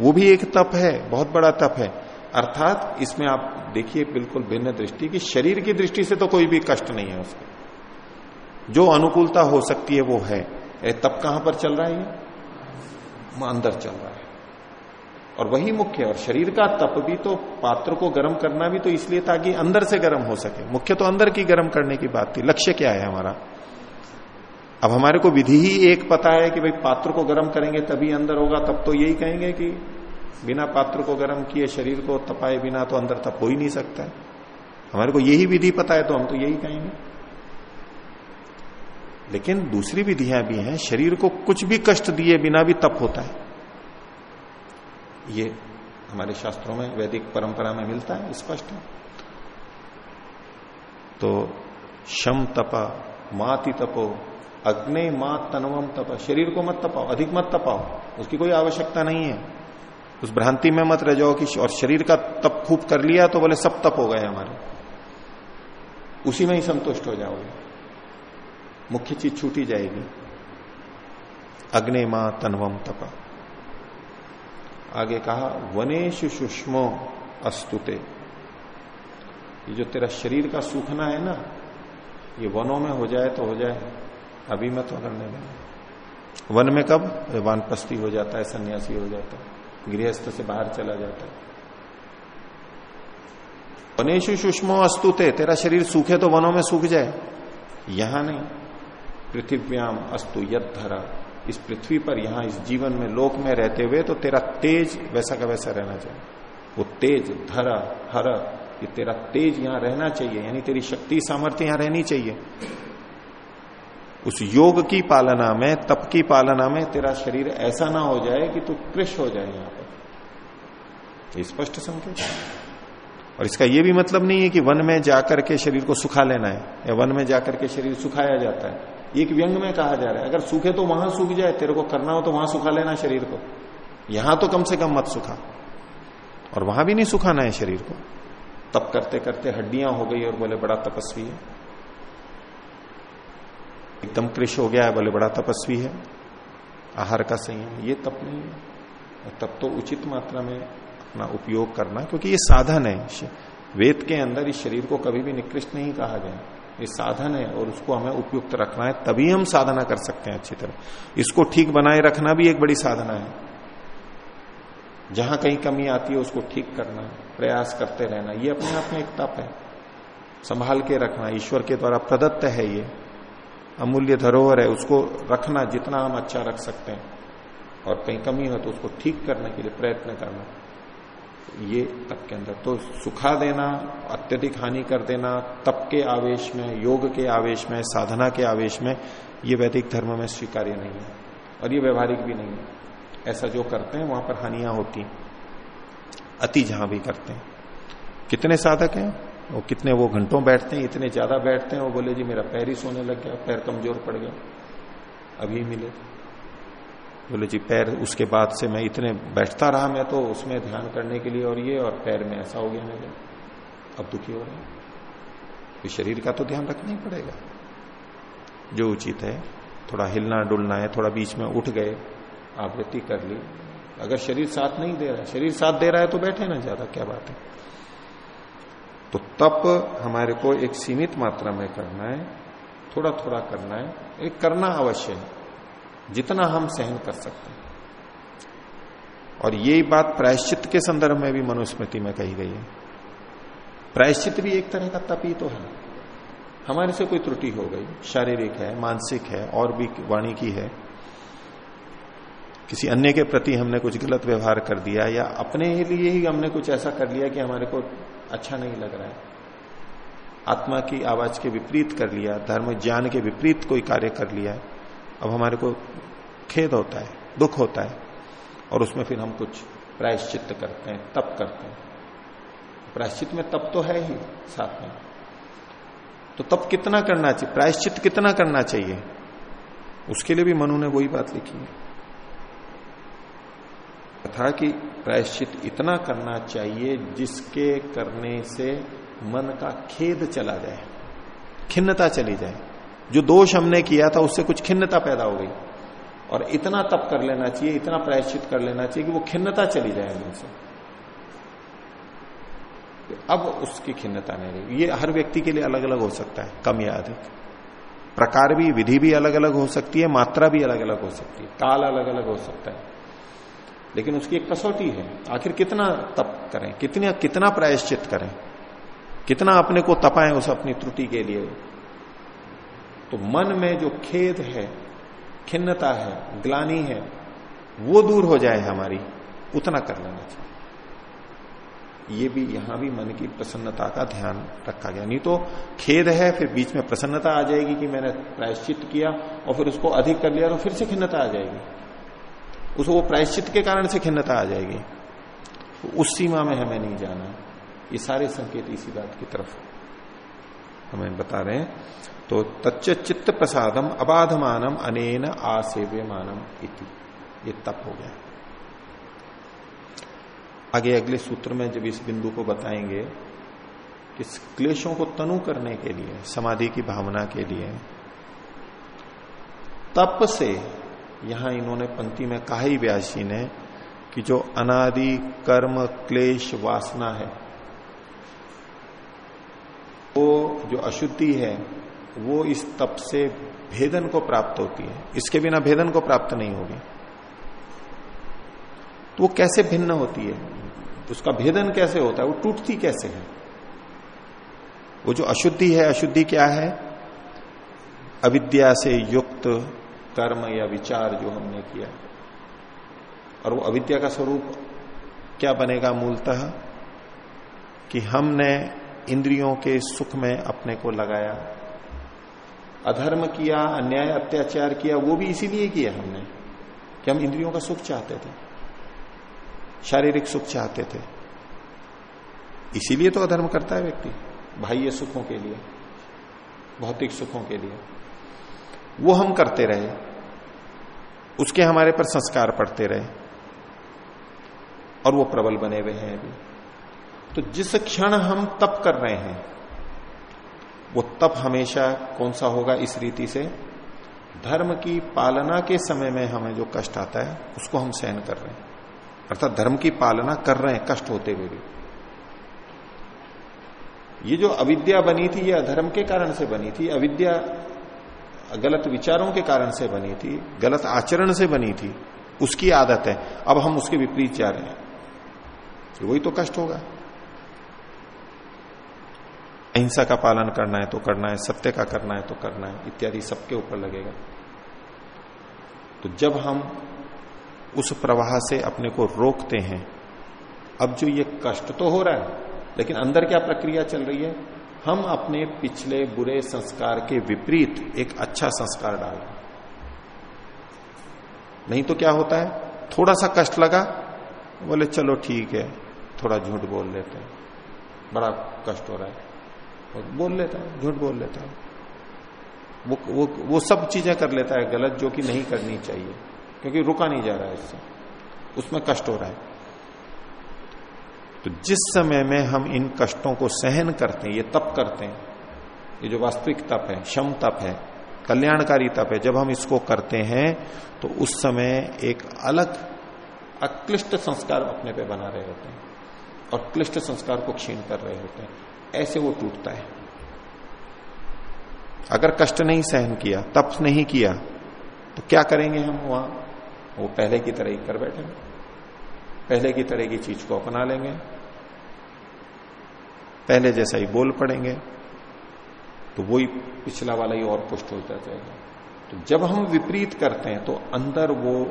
वो भी एक तप है, बहुत बड़ा तप है। अर्थात इसमें आप देखिए बिल्कुल भिन्न दृष्टि की, शरीर की दृष्टि से तो कोई भी कष्ट नहीं है उसको। जो अनुकूलता हो सकती है वो है। तप कहाँ पर चल रहा है ये? अंदर चल रहा है। और वही मुख्य, और शरीर का तप भी तो पात्र को गर्म करना भी तो इसलिए ताकि अंदर से गर्म हो सके। मुख्य तो अंदर की गर्म करने की बात थी। लक्ष्य क्या है हमारा? अब हमारे को विधि ही एक पता है कि भाई पात्र को गर्म करेंगे तभी अंदर होगा, तब तो यही कहेंगे कि बिना पात्र को गर्म किए शरीर को तपाए बिना तो अंदर तप हो ही नहीं सकता है। हमारे को यही विधि पता है तो हम तो यही कहेंगे। लेकिन दूसरी विधियाँ भी हैं, शरीर को कुछ भी कष्ट दिए बिना भी तप होता है। ये हमारे शास्त्रों में वैदिक परंपरा में मिलता है, स्पष्ट है। तो शम तपा, माति तपो अग्नि माँ तनवम तप शरीर को मत तपाओ, अधिक मत तपाओ। उसकी कोई आवश्यकता नहीं है। उस भ्रांति में मत रह जाओ कि और शरीर का तप खूब कर लिया तो बोले सब तप हो गए हमारे। उसी में ही संतुष्ट हो जाओगे। मुख्य चीज़ छूटी जाएगी। अग्नि माँ तनवम तप आगे कहा वनेश सुष्मो अस्तुते। ये जो तेरा शरीर का सूखना है ना, ये वनों में हो जाए तो हो जाए। अभी मत करने देना वन में कब? वानप्रस्थी हो जाता है, सन्यासी हो जाता है, गृहस्थ से बाहर चला जाता है। वनेशु सुष्मो अस्तुते तेरा शरीर सूखे तो वनों में सूख जाए। यहाँ नहीं। पृथ्व्याम अस्तु यद धरा इस पृथ्वी पर यहाँ, इस जीवन में, लोक में रहते हुए तो तेरा तेज वैसा का वैसा रहना चाहिए। वो तेज, धरा, हर, ये तेरा तेज यहाँ रहना चाहिए, यानी तेरी शक्ति, सामर्थ्य यहाँ रहनी चाहिए। उस योग की पालना में, तप की पालना में तेरा शरीर ऐसा ना हो जाए कि तू कृष हो जाए यहाँ पर। स्पष्ट संकेत और इसका यह भी मतलब नहीं है कि वन में जाकर के शरीर को सुखा लेना है, या वन में जाकर के शरीर सुखाया जाता है। एक व्यंग में कहा जा रहा है। अगर सूखे तो वहाँ सूख जाए, तेरे को करना हो तो वहाँ सुखा लेना शरीर को। यहाँ तो कम से कम मत सुखा। और वहाँ भी नहीं सुखाना है शरीर को। तप करते करते हड्डियाँ हो गई और बोले, बड़ा तपस्वी है। एकदम कृष हो गया है, बोले, बड़ा तपस्वी है, आहार का संयम ये तप नहीं है। तब तो उचित मात्रा में अपना उपयोग करना, क्योंकि ये साधन है वेद के अंदर इस शरीर को कभी भी निकृष्ट नहीं कहा गया ये साधन है और उसको हमें उपयुक्त रखना है, तभी हम साधना कर सकते हैं अच्छी तरह। इसको ठीक बनाए रखना भी एक बड़ी साधना है। जहाँ कहीं कमी आती है, उसको ठीक करना, प्रयास करते रहना, ये अपने आप में एक तप है। संभाल के रखना, ईश्वर के द्वारा प्रदत्त है ये। अमूल्य धरोहर है, उसको रखना जितना हम अच्छा रख सकते हैं। और कहीं कमी हो तो उसको ठीक करने के लिए प्रयत्न करना। ये तप के अंदर। तो सुखा देना, अत्यधिक हानि कर देना, तप के आवेश में, योग के आवेश में, साधना के आवेश में, ये वैदिक धर्म में स्वीकार्य नहीं है। और ये व्यवहारिक भी नहीं है। ऐसा जो करते हैं, वहाँ पर हानियाँ होती अति जहाँ भी करते हैं। कितने साधक हैं? वो कितने वो घंटों बैठते हैं, इतने ज़्यादा बैठते हैं, वो बोले, जी, मेरा पैर ही सोने लग गया, पैर कमज़ोर पड़ गया, अभी मिले। बोले, जी, पैर उसके बाद से मैं इतने बैठता रहा मैं तो उसमें ध्यान करने के लिए और ये और पैर में ऐसा हो गया मेरे अब दुखी हो रहे हैं। तो शरीर का तो ध्यान रखना ही पड़ेगा। जो उचित है, थोड़ा हिलना डुलना है, थोड़ा बीच में उठ गए, आवृत्ति कर ली। अगर शरीर साथ नहीं दे रहा है, शरीर साथ दे रहा है तो बैठे ना ज़्यादा, क्या बात है? तो तप हमारे को एक सीमित मात्रा में करना है थोड़ा थोड़ा करना है, एक करना अवश्य है, जितना हम सहन कर सकते हैं। और ये बात प्रायश्चित के संदर्भ में भी मनुस्मृति में कही गई है। प्रायश्चित भी एक तरह का तप ही तो है। हमारे से कोई त्रुटि हो गई, शारीरिक है, मानसिक है, और भी वाणी की है। किसी अन्य के प्रति हमने कुछ गलत व्यवहार कर दिया या अपने लिए ही हमने कुछ ऐसा कर लिया कि हमारे को अच्छा नहीं लग रहा है। आत्मा की आवाज़ के विपरीत कर लिया, धर्म ज्ञान के विपरीत कोई कार्य कर लिया, अब हमारे को खेद होता है, दुख होता है, और उसमें फिर हम कुछ प्रायश्चित करते हैं, तप करते हैं। प्रायश्चित में तप तो है ही साथ में। तो तप कितना करना चाहिए? प्रायश्चित कितना करना चाहिए? उसके लिए भी मनु ने वही बात लिखी है। था कि प्रायश्चित इतना करना चाहिए जिसके करने से मन का खेद चला जाए, खिन्नता चली जाए। जो दोष हमने किया था, उससे कुछ खिन्नता पैदा हो गई। और इतना तप कर लेना चाहिए, इतना प्रायश्चित कर लेना चाहिए कि वो खिन्नता चली जाए अंदर से अब उसकी खिन्नता नहीं रही। ये हर व्यक्ति के लिए अलग अलग हो सकता है, कम या अधिक। प्रकार भी, विधि भी अलग अलग हो सकती है, मात्रा भी अलग अलग हो सकती है, काल अलग अलग हो सकता है। लेकिन उसकी एक कसौटी है। आखिर कितना तप करें? कितना कितना प्रायश्चित करें? कितना अपने को तपाएँ उस अपनी त्रुटि के लिए? तो मन में जो खेद है, खिन्नता है, ग्लानी है, वो दूर हो जाए हमारी, उतना कर लेना चाहिए। ये भी, यहाँ भी मन की प्रसन्नता का ध्यान रखा गया। नहीं तो खेद है, फिर बीच में प्रसन्नता आ जाएगी कि मैंने प्रायश्चित किया और फिर उसको अधिक कर लिया तो फिर से खिन्नता आ जाएगी। उसको प्रायश्चित के कारण से खिन्नता आ जाएगी। तो उस सीमा में हमें नहीं जाना। ये सारे संकेत इसी बात की तरफ़ हमें बता रहे हैं। तो तच्च चित्त प्रसादम अबाधमानम अनेन आसेव्य मानम इति। ये तप हो गया। आगे अगले सूत्र में जब इस बिंदु को बताएँगे कि क्लेशों को तनु करने के लिए, समाधि की भावना के लिए, तप से यहाँ इन्होंने पंक्ति में कहा ही व्यासी ने कि जो अनादि, कर्म, क्लेश, वासना है, वो जो अशुद्धि है, वो इस तप से भेदन को प्राप्त होती है। इसके बिना भेदन को प्राप्त नहीं होगी। तो वो कैसे भिन्न होती है? उसका भेदन कैसे होता है? वो टूटती कैसे है? वो जो अशुद्धि है, अशुद्धि क्या है? अविद्या से युक्त कर्म या विचार जो हमने किया। और वो अविद्या का स्वरूप क्या बनेगा मूलतः? कि हमने इंद्रियों के सुख में अपने को लगाया। अधर्म किया, अन्याय, अत्याचार किया, वो भी इसीलिए किया हमने कि हम इंद्रियों का सुख चाहते थे। शारीरिक सुख चाहते थे। इसीलिए तो अधर्म करता है व्यक्ति, बाह्य सुखों के लिए, भौतिक सुखों के लिए। वो हम करते रहे। उसके हमारे पर संस्कार पड़ते रहे। और वो प्रबल बने हुए हैं अभी। तो जिस क्षण हम तप कर रहे हैं, वो तप हमेशा कौन सा होगा इस रीति से? धर्म की पालना के समय में हमें जो कष्ट आता है, उसको हम सहन कर रहे हैं। अर्थात धर्म की पालना कर रहे हैं कष्ट होते हुए भी। ये जो अविद्या बनी थी, ये अधर्म के कारण से बनी थी। अविद्या गलत विचारों के कारण से बनी थी, गलत आचरण से बनी थी, उसकी आदत है। अब हम उसके विपरीत जा रहे हैं। वही तो कष्ट होगा। अहिंसा का पालन करना है तो करना है, सत्य का करना है तो करना है, इत्यादि सबके ऊपर लगेगा। तो जब हम उस प्रवाह से अपने को रोकते हैं, अब जो ये कष्ट तो हो रहा है, लेकिन अंदर क्या प्रक्रिया चल रही है? हम अपने पिछले बुरे संस्कार के विपरीत एक अच्छा संस्कार डाल नहीं तो क्या होता है? थोड़ा सा कष्ट लगा, बोले, चलो ठीक है। थोड़ा झूठ बोल लेते हैं। बड़ा कष्ट हो रहा है। और बोल लेता है, झूठ बोल लेता है। वो वो वो सब चीज़ें कर लेता है गलत, जो कि नहीं करनी चाहिए, क्योंकि रुका नहीं जा रहा है इससे। उसमें कष्ट हो रहा है। तो जिस समय में हम इन कष्टों को सहन करते हैं, ये तप करते हैं, ये जो वास्तविक तप है, शम तप है, कल्याणकारी तप है, जब हम इसको करते हैं तो उस समय एक अलग अक्लिष्ट संस्कार अपने पे बना रहे होते हैं और क्लिष्ट संस्कार को क्षीण कर रहे होते हैं। ऐसे वो टूटता है। अगर कष्ट नहीं सहन किया, तप नहीं किया तो क्या करेंगे हम वहाँ? वो पहले की तरह ही कर बैठे पहले की तरह की चीज़ को अपना लेंगे। पहले जैसा ही बोल पड़ेंगे तो वही पिछला वाला ही और पुष्ट होता जाएगा तो जब हम विपरीत करते हैं तो अंदर वो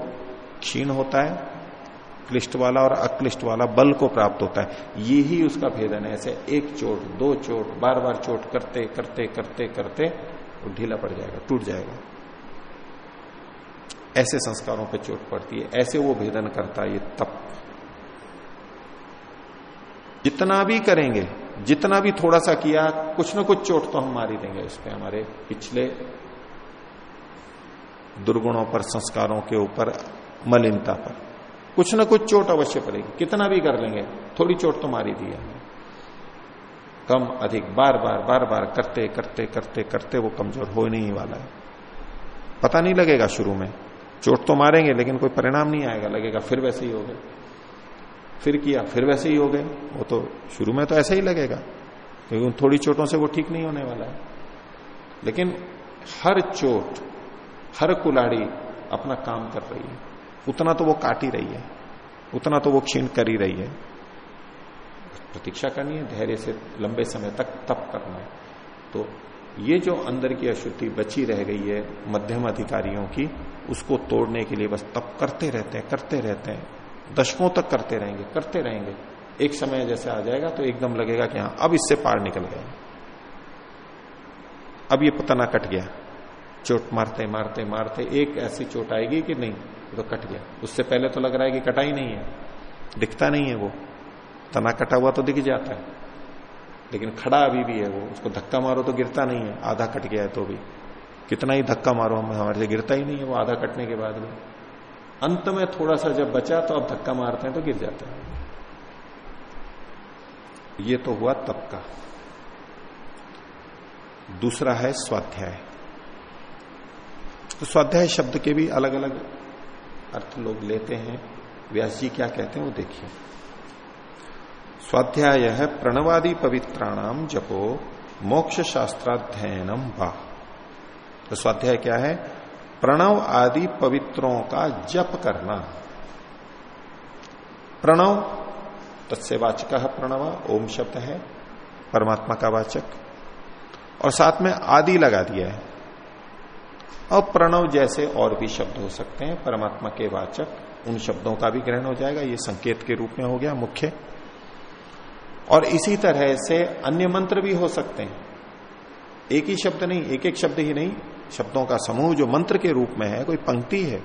क्षीण होता है, क्लिष्ट वाला और अक्लिष्ट वाला बल को प्राप्त होता है। ये ही उसका भेदन है। ऐसे एक चोट, दो चोट बार बार चोट करते करते करते करते, वो ढीला पड़ जाएगा, टूट जाएगा। ऐसे संस्कारों पे चोट पड़ती है, ऐसे वो भेदन करता है, ये तप। जितना भी करेंगे जितना भी थोड़ा सा किया, कुछ ना कुछ चोट तो हम मारी देंगे इस पे हमारे पिछले दुर्गुणों पर, संस्कारों के ऊपर, मलिनता पर। कुछ ना कुछ चोट अवश्य पड़ेगी। कितना भी कर लेंगे, थोड़ी चोट तो मारी दी है कम, अधिक, बार बार बार बार, करते करते करते करते वो कमज़ोर हो नहीं वाला है। पता नहीं लगेगा शुरू में। चोट तो मारेंगे, लेकिन कोई परिणाम नहीं आएगा। लगेगा फिर वैसे ही हो गए फिर किया, फिर वैसे ही हो गए। वो तो शुरू में तो ऐसा ही लगेगा, क्योंकि उन थोड़ी चोटों से वो ठीक नहीं होने वाला है। लेकिन हर चोट, हर कुलाड़ी अपना काम कर रही है। उतना तो वो काट ही रही है, उतना तो वो क्षीण कर ही रही है। प्रतीक्षा करनी है, धैर्य से लंबे समय तक तप करना है। तो ये जो अंदर की अशुद्धि बची रह गई है मध्यम अधिकारियों की, उसको तोड़ने के लिए बस तप करते रहते हैं, करते रहते हैं। दशकों तक करते रहेंगे करते रहेंगे। एक समय जैसे आ जाएगा तो एकदम लगेगा कि हाँ अब इससे पार निकल गए। अब ये पतना कट गया। चोट मारते मारते मारते एक ऐसी चोट आएगी कि नहीं तो कट गया। उससे पहले तो लग रहा है कि कटा ही नहीं है। दिखता नहीं है वो। तना कटा हुआ तो दिख जाता है। लेकिन खड़ा अभी भी है वो। उसको धक्का मारो तो गिरता नहीं है। आधा कट गया है तो भी। कितना ही धक्का मारो, हम हमारे से गिरता ही नहीं है वो आधा कटने के बाद भी। अंत में थोड़ा सा जब बचा तो अब धक्का मारते हैं तो गिर जाता है। ये तो हुआ तप का दूसरा है स्वाध्याय। तो स्वाध्याय शब्द के भी अलग अलग अर्थ लोग लेते हैं। व्यास जी क्या कहते हैं वो देखिए। स्वाध्याय है, प्रणवादि पवित्राणाम जपो मोक्ष शास्त्राध्ययनम वा। तो स्वाध्याय क्या है? प्रणव आदि पवित्रों का जप करना। प्रणव तत्से वाचक है प्रणव, ओम शब्द है, परमात्मा का वाचक। और साथ में आदि लगा दिया है। और प्रणव जैसे और भी शब्द हो सकते हैं, परमात्मा के वाचक, उन शब्दों का भी ग्रहण हो जाएगा, ये संकेत के रूप में हो गया, मुख्य। और इसी तरह से अन्य मंत्र भी हो सकते हैं। एक ही शब्द नहीं, एक एक शब्द ही नहीं शब्दों का समूह जो मंत्र के रूप में है, कोई पंक्ति है,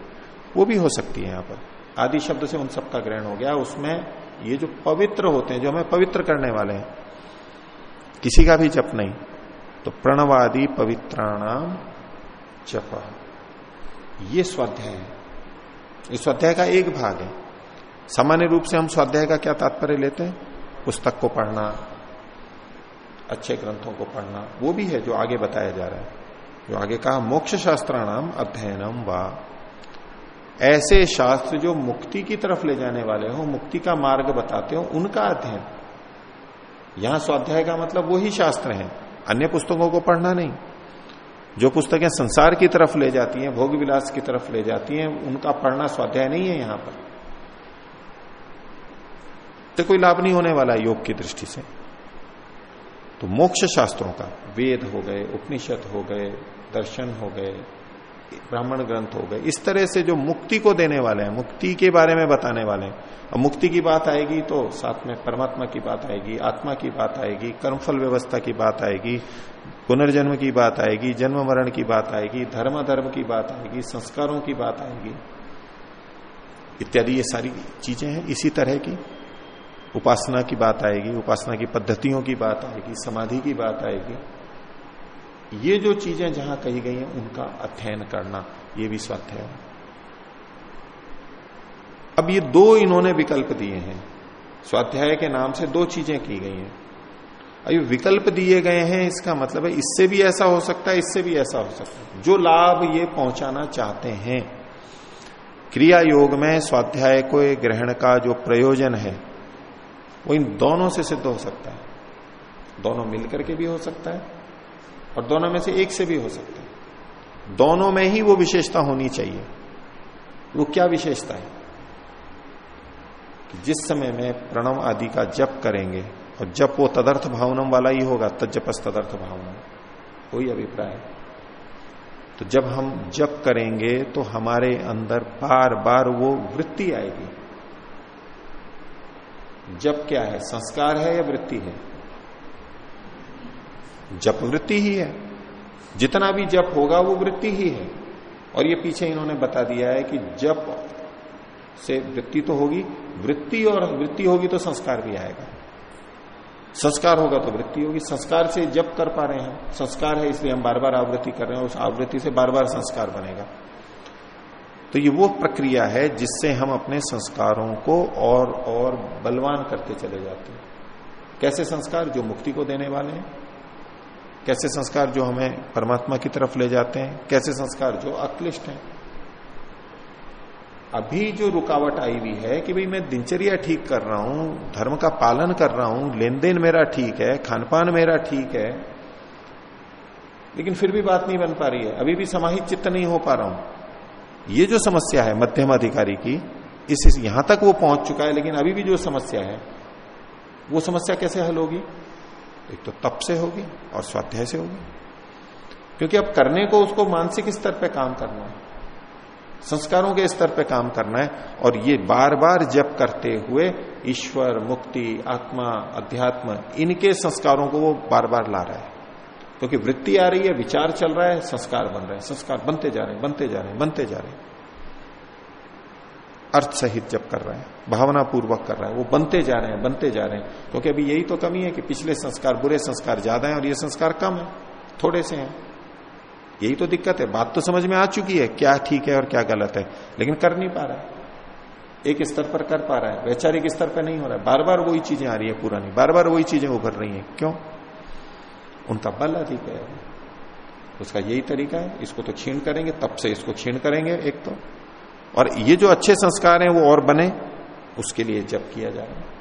वो भी हो सकती है यहाँ पर। आदि शब्द से उन सबका ग्रहण हो गया। उसमें ये जो पवित्र होते हैं, जो हमें पवित्र करने वाले हैं, किसी का भी जप नहीं तो प्रणवादि पवित्राणाम जप। ये स्वाध्याय है। इस स्वाध्याय का एक भाग है। सामान्य रूप से हम स्वाध्याय का क्या तात्पर्य लेते हैं? पुस्तक को पढ़ना, अच्छे ग्रंथों को पढ़ना, वो भी है जो आगे बताया जा रहा है। जो आगे कहा, मोक्ष शास्त्राणाम अध्ययनम व। ऐसे शास्त्र जो मुक्ति की तरफ़ ले जाने वाले हो, मुक्ति का मार्ग बताते हो, उनका अध्ययन। यहाँ स्वाध्याय का मतलब वही शास्त्र है। अन्य पुस्तकों को पढ़ना नहीं। जो पुस्तकें संसार की तरफ़ ले जाती हैं भोग विलास की तरफ़ ले जाती हैं, उनका पढ़ना स्वाध्याय नहीं है यहाँ पर। तो कोई लाभ नहीं होने वाला योग की दृष्टि से। तो मोक्ष शास्त्रों का वेद हो गए, उपनिषद हो गए दर्शन हो गए ब्राह्मण ग्रंथ हो गए इस तरह से जो मुक्ति को देने वाले हैं मुक्ति के बारे में बताने वाले हैं अब मुक्ति की बात आएगी तो साथ में परमात्मा की बात आएगी आत्मा की बात आएगी कर्मफल व्यवस्था की बात आएगी पुनर्जन्म की बात आएगी जन्म मरण की बात आएगी धर्म धर्म की बात आएगी संस्कारों की बात आएगी इत्यादि ये सारी चीज़ें हैं इसी तरह की उपासना की बात आएगी उपासना की पद्धतियों की बात आएगी समाधि की बात आएगी ये जो चीज़ें जहाँ कही गई हैं, उनका अध्ययन करना, ये भी स्वाध्याय अब ये दो इन्होंने विकल्प दिए हैं। स्वाध्याय के नाम से दो चीज़ें की गई हैं। अभी विकल्प दिए गए हैं, इसका मतलब है इससे भी ऐसा हो सकता है, इससे भी ऐसा हो सकता है। जो लाभ ये पहुंचाना चाहते हैं। क्रिया योग में स्वाध्याय को ग्रहण का जो प्रयोजन है, वो इन दोनों से सिद्ध हो सकता है। दोनों मिलकर के भी हो सकता है। और दोनों में से एक से भी हो सकता है। दोनों में ही वो विशेषता होनी चाहिए। वो क्या विशेषता है? कि जिस समय में प्रणव आदि का जप करेंगे, और जप वो तदर्थ भावनम वाला ही होगा तजपस तदर्थ भावनम। कोई अभिप्राय तो जब हम जप करेंगे तो हमारे अंदर बार बार वो वृत्ति आएगी। जप क्या है? संस्कार है या वृत्ति है? जप वृत्ति ही है। जितना भी जप होगा, वो वृत्ति ही है। और ये पीछे इन्होंने बता दिया है कि जप से वृत्ति तो होगी, वृत्ति और वृत्ति होगी तो संस्कार भी आएगा। संस्कार होगा तो वृत्ति होगी। संस्कार से जप कर पा रहे हैं। संस्कार है, इसलिए हम बार बार आवृत्ति कर रहे हैं, उस आवृत्ति से बार बार संस्कार बनेगा। तो ये वो प्रक्रिया है जिससे हम अपने संस्कारों को और और बलवान करते चले जाते हैं। कैसे संस्कार? जो मुक्ति को देने वाले हैं। कैसे संस्कार जो हमें परमात्मा की तरफ़ ले जाते हैं कैसे संस्कार जो अक्लिष्ट हैं। अभी जो रुकावट आई हुई है कि भाई मैं दिनचर्या ठीक कर रहा हूँ धर्म का पालन कर रहा हूँ लेन देन मेरा ठीक है खान पान मेरा ठीक है लेकिन फिर भी बात नहीं बन पा रही है। अभी भी समाहित चित्त नहीं हो पा रहा हूँ। ये जो समस्या है मध्यम अधिकारी की इस, इस यहाँ तक वो पहुँच चुका है लेकिन अभी भी जो समस्या है वो समस्या कैसे हल होगी? एक तो तप से होगी और स्वाध्याय से होगी। क्योंकि अब करने को उसको मानसिक स्तर पर काम करना है। संस्कारों के स्तर पर काम करना है और ये बार बार जप करते हुए ईश्वर, मुक्ति, आत्मा, अध्यात्म, इनके संस्कारों को वो बार बार ला रहा है। क्योंकि वृत्ति आ रही है, विचार चल रहा है, संस्कार बन रहे हैं, संस्कार बनते जा रहे हैं, बनते जा रहे हैं, बनते जा रहे हैं। अर्थ सहित जब कर रहे हैं भावना पूर्वक कर रहा है, वो बनते जा रहे हैं, बनते जा रहे हैं। क्योंकि अभी यही तो कमी है कि पिछले संस्कार बुरे संस्कार ज़्यादा है और ये संस्कार कम है, थोड़े से हैं। यही तो दिक्कत है। बात तो समझ में आ चुकी है, क्या ठीक है और क्या गलत है, लेकिन कर नहीं पा रहा है। एक स्तर पर कर पा रहा है, वैचारिक स्तर पर नहीं हो रहा है। बार बार वही चीज़ें आ रही है पुरानी बार बार वही चीज़ें उभर रही हैं। क्यों? उनका बल अधिक है। उसका यही तरीका है, इसको तो छीण करेंगे, तब से इसको छीण करेंगे, एक तो। और ये जो अच्छे संस्कार हैं वो और बने, उसके लिए जब किया जा रहा है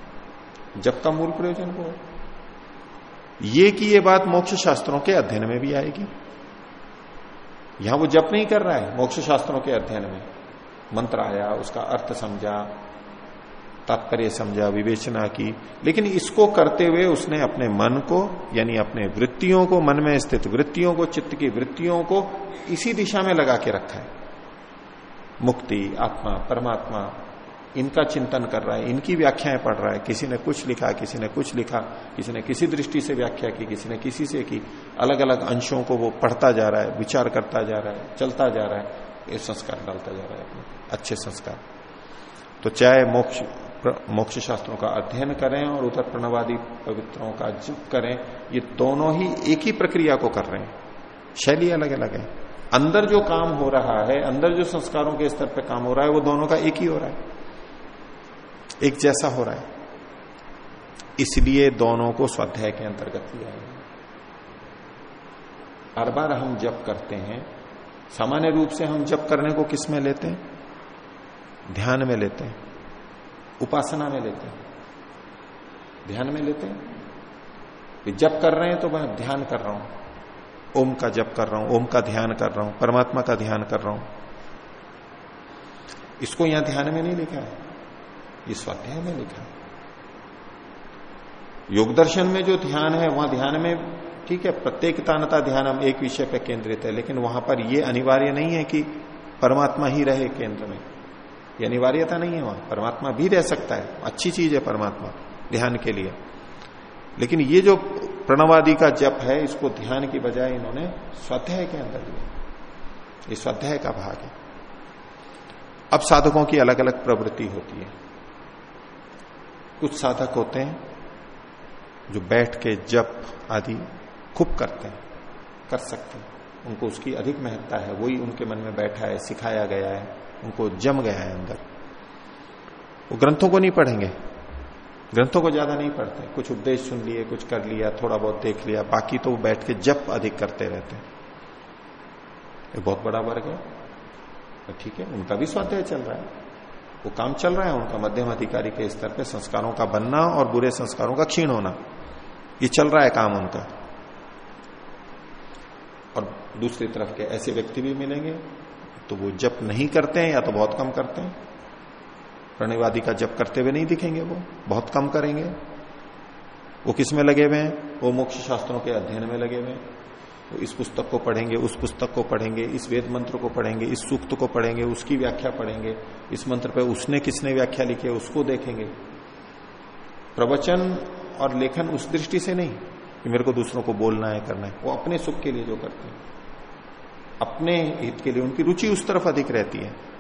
जब का मूल प्रयोजन वो ये की ये बात मोक्ष शास्त्रों के अध्ययन में भी आएगी। यहाँ वो जप नहीं कर रहा है मोक्ष शास्त्रों के अध्ययन में। मंत्र आया, उसका अर्थ समझा, तात्पर्य समझा, विवेचना की। लेकिन इसको करते हुए उसने अपने मन को, यानी अपने वृत्तियों को, मन में स्थित वृत्तियों को, चित्त की वृत्तियों को इसी दिशा में लगा के रखा है। मुक्ति, आत्मा, परमात्मा, इनका चिंतन कर रहा है, इनकी व्याख्याएँ पढ़ रहा है, किसी ने कुछ लिखा, किसी ने कुछ लिखा, किसी ने किसी दृष्टि से व्याख्या की, किसी ने किसी से की अलग अलग अंशों को वो पढ़ता जा रहा है, विचार करता जा रहा है, चलता जा रहा है, ये संस्कार डालता जा रहा है अपने अच्छे संस्कार। तो चाहे मोक्ष मोक्ष शास्त्रों का अध्ययन करें और उधर प्रणवादी पवित्रों का जप करें, ये दोनों ही एक ही प्रक्रिया को कर रहे हैं। शैली अलग अलग है। अंदर जो काम हो रहा है, अंदर जो संस्कारों के स्तर पर काम हो रहा है, वो दोनों का एक ही हो रहा है। एक जैसा हो रहा है। इसलिए दोनों को स्वाध्याय के अंतर्गत लिया है। बार बार हम जप करते हैं। सामान्य रूप से हम जप करने को किसमें लेते हैं? ध्यान में लेते हैं। उपासना में लेते हैं। ध्यान में लेते हैं। जप कर रहे हैं तो मैं ध्यान कर रहा हूँ। ओम का जप कर रहा हूँ, ओम का ध्यान कर रहा हूँ, परमात्मा का ध्यान कर रहा हूँ। इसको यहाँ ध्यान में नहीं लिखा है। ये स्वाध्याय में लिखा है। योग दर्शन में जो ध्यान है, वहाँ ध्यान में ठीक है प्रत्येक तानता ध्यान हम एक विषय पर केंद्रित है, लेकिन वहाँ पर यह अनिवार्य नहीं है कि परमात्मा ही रहे केंद्र में। यह अनिवार्यता नहीं है वहाँ। परमात्मा भी रह सकता है। अच्छी चीज़ है परमात्मा, ध्यान के लिए। लेकिन ये जो प्रणवादि का जप है, इसको ध्यान की बजाय इन्होंने स्वाध्याय के अंदर लिया ये स्वाध्याय का भाग है। अब साधकों की अलग अलग प्रवृत्ति होती है। कुछ साधक होते हैं, जो बैठ के जप आदि खूब करते हैं, कर सकते हैं। उनको उसकी अधिक महत्ता है। वही उनके मन में बैठा है, सिखाया गया है, उनको जम गया है अंदर। वो ग्रंथों को नहीं पढ़ेंगे। ग्रंथों को ज़्यादा नहीं पढ़ते। कुछ उपदेश सुन लिए, कुछ कर लिया, थोड़ा बहुत देख लिया, बाकी तो वो बैठ के जप अधिक करते रहते हैं। ये बहुत बड़ा वर्ग है। तो ठीक है, उनका भी स्वाध्याय चल रहा है। वो काम चल रहा है उनका, मध्यम अधिकारी के स्तर पे, संस्कारों का बनना और बुरे संस्कारों का क्षीण होना। ये चल रहा है काम उनका। और दूसरी तरफ़ के ऐसे व्यक्ति भी मिलेंगे तो वो जप नहीं करते हैं या तो बहुत कम करते हैं। प्रणयवादी का जप करते हुए नहीं दिखेंगे वो, बहुत कम करेंगे। वो किसमें लगे हुए हैं? वो मोक्ष शास्त्रों के अध्ययन में लगे हुए हैं। इस पुस्तक को पढ़ेंगे, उस पुस्तक को पढ़ेंगे, इस वेद मंत्र को पढ़ेंगे, इस सूक्त को पढ़ेंगे, उसकी व्याख्या पढ़ेंगे। इस मंत्र पे उसने किसने व्याख्या लिखी है, उसको देखेंगे। प्रवचन और लेखन उस दृष्टि से नहीं कि मेरे को दूसरों को बोलना है, करना है। वो अपने सुख के लिए जो करते हैं। अपने हित के लिए उनकी रुचि उस तरफ़ अधिक रहती है।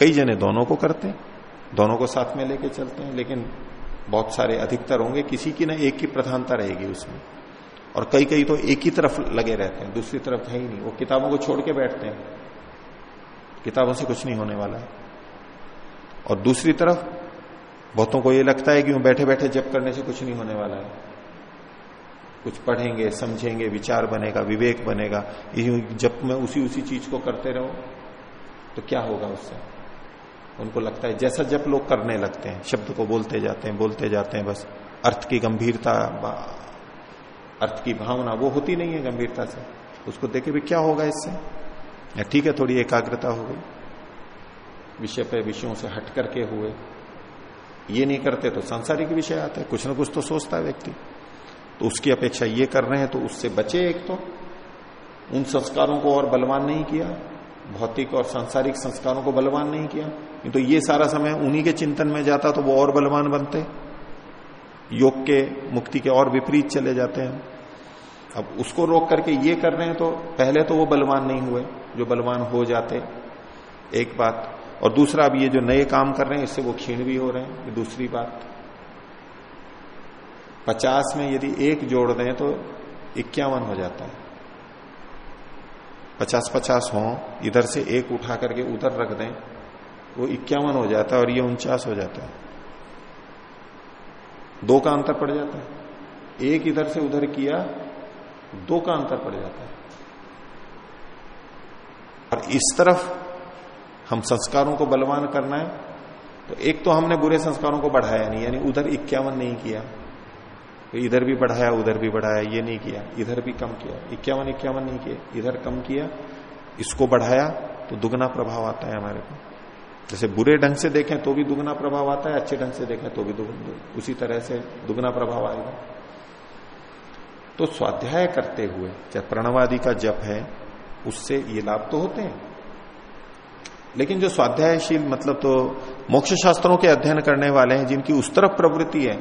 कई जने दोनों को करते हैं, दोनों को साथ में लेके चलते हैं, लेकिन बहुत सारे अधिकतर होंगे, किसी की ना एक की प्रधानता रहेगी उसमें। और कई कई तो एक ही तरफ़ लगे रहते हैं, दूसरी तरफ़ है ही नहीं, वो किताबों को छोड़ के बैठते हैं। किताबों से कुछ नहीं होने वाला है। और दूसरी तरफ़, बहुतों को ये लगता है कि वो बैठे बैठे जप करने से कुछ नहीं होने वाला है। कुछ पढ़ेंगे, समझेंगे, विचार बनेगा, विवेक बनेगा जप में उसी उसी चीज़ को करते रहो तो क्या होगा उससे? उनको लगता है, जैसा जप लोग करने लगते हैं, शब्द को बोलते जाते हैं, बोलते जाते हैं, बस अर्थ की गंभीरता, अर्थ की भावना, वो होती नहीं है गंभीरता से। उसको देखे भी क्या होगा इससे? ठीक है, थोड़ी एकाग्रता हो गई। विषय पे, विषयों से हट करके हुए। ये नहीं करते तो सांसारिक विषय आता है, कुछ ना कुछ तो सोचता है व्यक्ति। तो उसकी अपेक्षा ये कर रहे हैं तो उससे बचे एक तो। उन संस्कारों को और बलवान नहीं किया। भौतिक और सांसारिक संस्कारों को बलवान नहीं किया। तो ये सारा समय उन्हीं के चिंतन में जाता तो वो और बलवान बनते। योग के, मुक्ति के और विपरीत चले जाते हैं। अब उसको रोक करके ये कर रहे हैं तो पहले तो वो बलवान नहीं हुए, जो बलवान हो जाते, एक बात। और दूसरा, अब ये जो नए काम कर रहे हैं, इससे वो क्षीण भी हो रहे हैं, ये दूसरी बात। पचास में यदि एक जोड़ दें तो इक्यावन हो जाता है। पचास पचास हो, इधर से एक उठा करके उधर रख दें, वो इक्यावन हो जाता है और ये उनचास हो जाता है। दो का अंतर पड़ जाता है। एक इधर से उधर किया, दो का अंतर पड़ जाता है। और इस तरफ़ हम संस्कारों को बलवान करना है तो एक तो हमने बुरे संस्कारों को बढ़ाया नहीं, यानी उधर इक्यावन नहीं किया। इधर भी बढ़ाया, उधर भी बढ़ाया, ये नहीं किया, इधर भी कम किया, इक्यावन इक्यावन नहीं किया इधर कम किया, इसको बढ़ाया तो दुगना प्रभाव आता है हमारे को जैसे बुरे ढंग से देखें तो भी दुगना प्रभाव आता है, अच्छे ढंग से देखें तो भी दुगना उसी तरह से दुगना प्रभाव आएगा। तो स्वाध्याय करते हुए चाहे प्रणवादि का जप है, उससे ये लाभ तो होते हैं। लेकिन जो स्वाध्यायशील मतलब तो मोक्ष शास्त्रों के अध्ययन करने वाले हैं, जिनकी उस तरफ़ प्रवृत्ति है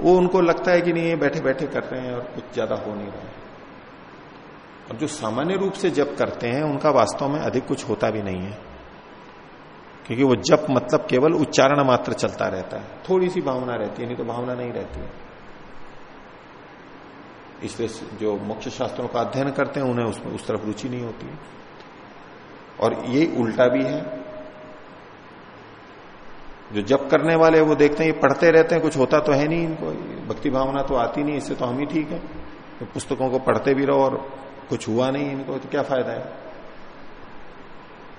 वो उनको लगता है कि नहीं, ये बैठे बैठे कर रहे हैं और कुछ ज़्यादा हो नहीं रहा है। और जो सामान्य रूप से जप करते हैं, उनका वास्तव में अधिक कुछ होता भी नहीं है। क्योंकि वो जप मतलब केवल उच्चारण मात्र चलता रहता है। थोड़ी सी भावना रहती है, नहीं तो भावना नहीं रहती है। इसलिए जो मोक्ष शास्त्रों का अध्ययन करते हैं, उन्हें उसमें उस तरफ़ रुचि नहीं होती और ये उल्टा भी है जो जप करने वाले वो देखते हैं, ये पढ़ते रहते हैं, कुछ होता तो है नहीं इनको। भक्ति भावना तो आती नहीं, इससे तो हम ही ठीक है। तो पुस्तकों को पढ़ते भी रहो और कुछ हुआ नहीं इनको तो क्या फ़ायदा है?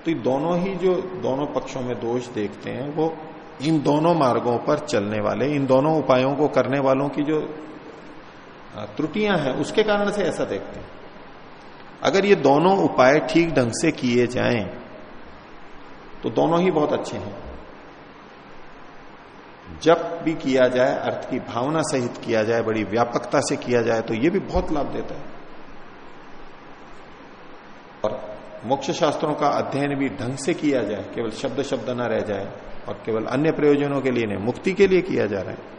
तो ये दोनों ही जो, दोनों पक्षों में दोष देखते हैं, वो इन दोनों मार्गों पर चलने वाले, इन दोनों उपायों को करने वालों की जो त्रुटियाँ हैं, उसके कारण से ऐसा देखते हैं। अगर ये दोनों उपाय ठीक ढंग से किए जाएँ तो दोनों ही बहुत अच्छे हैं। जब भी किया जाए, अर्थ की भावना सहित किया जाए, बड़ी व्यापकता से किया जाए तो ये भी बहुत लाभ देता है। और मोक्ष शास्त्रों का अध्ययन भी ढंग से किया जाए, केवल शब्द शब्द ना रह जाए, और केवल अन्य प्रयोजनों के लिए नहीं, मुक्ति के लिए किया जा रहा है।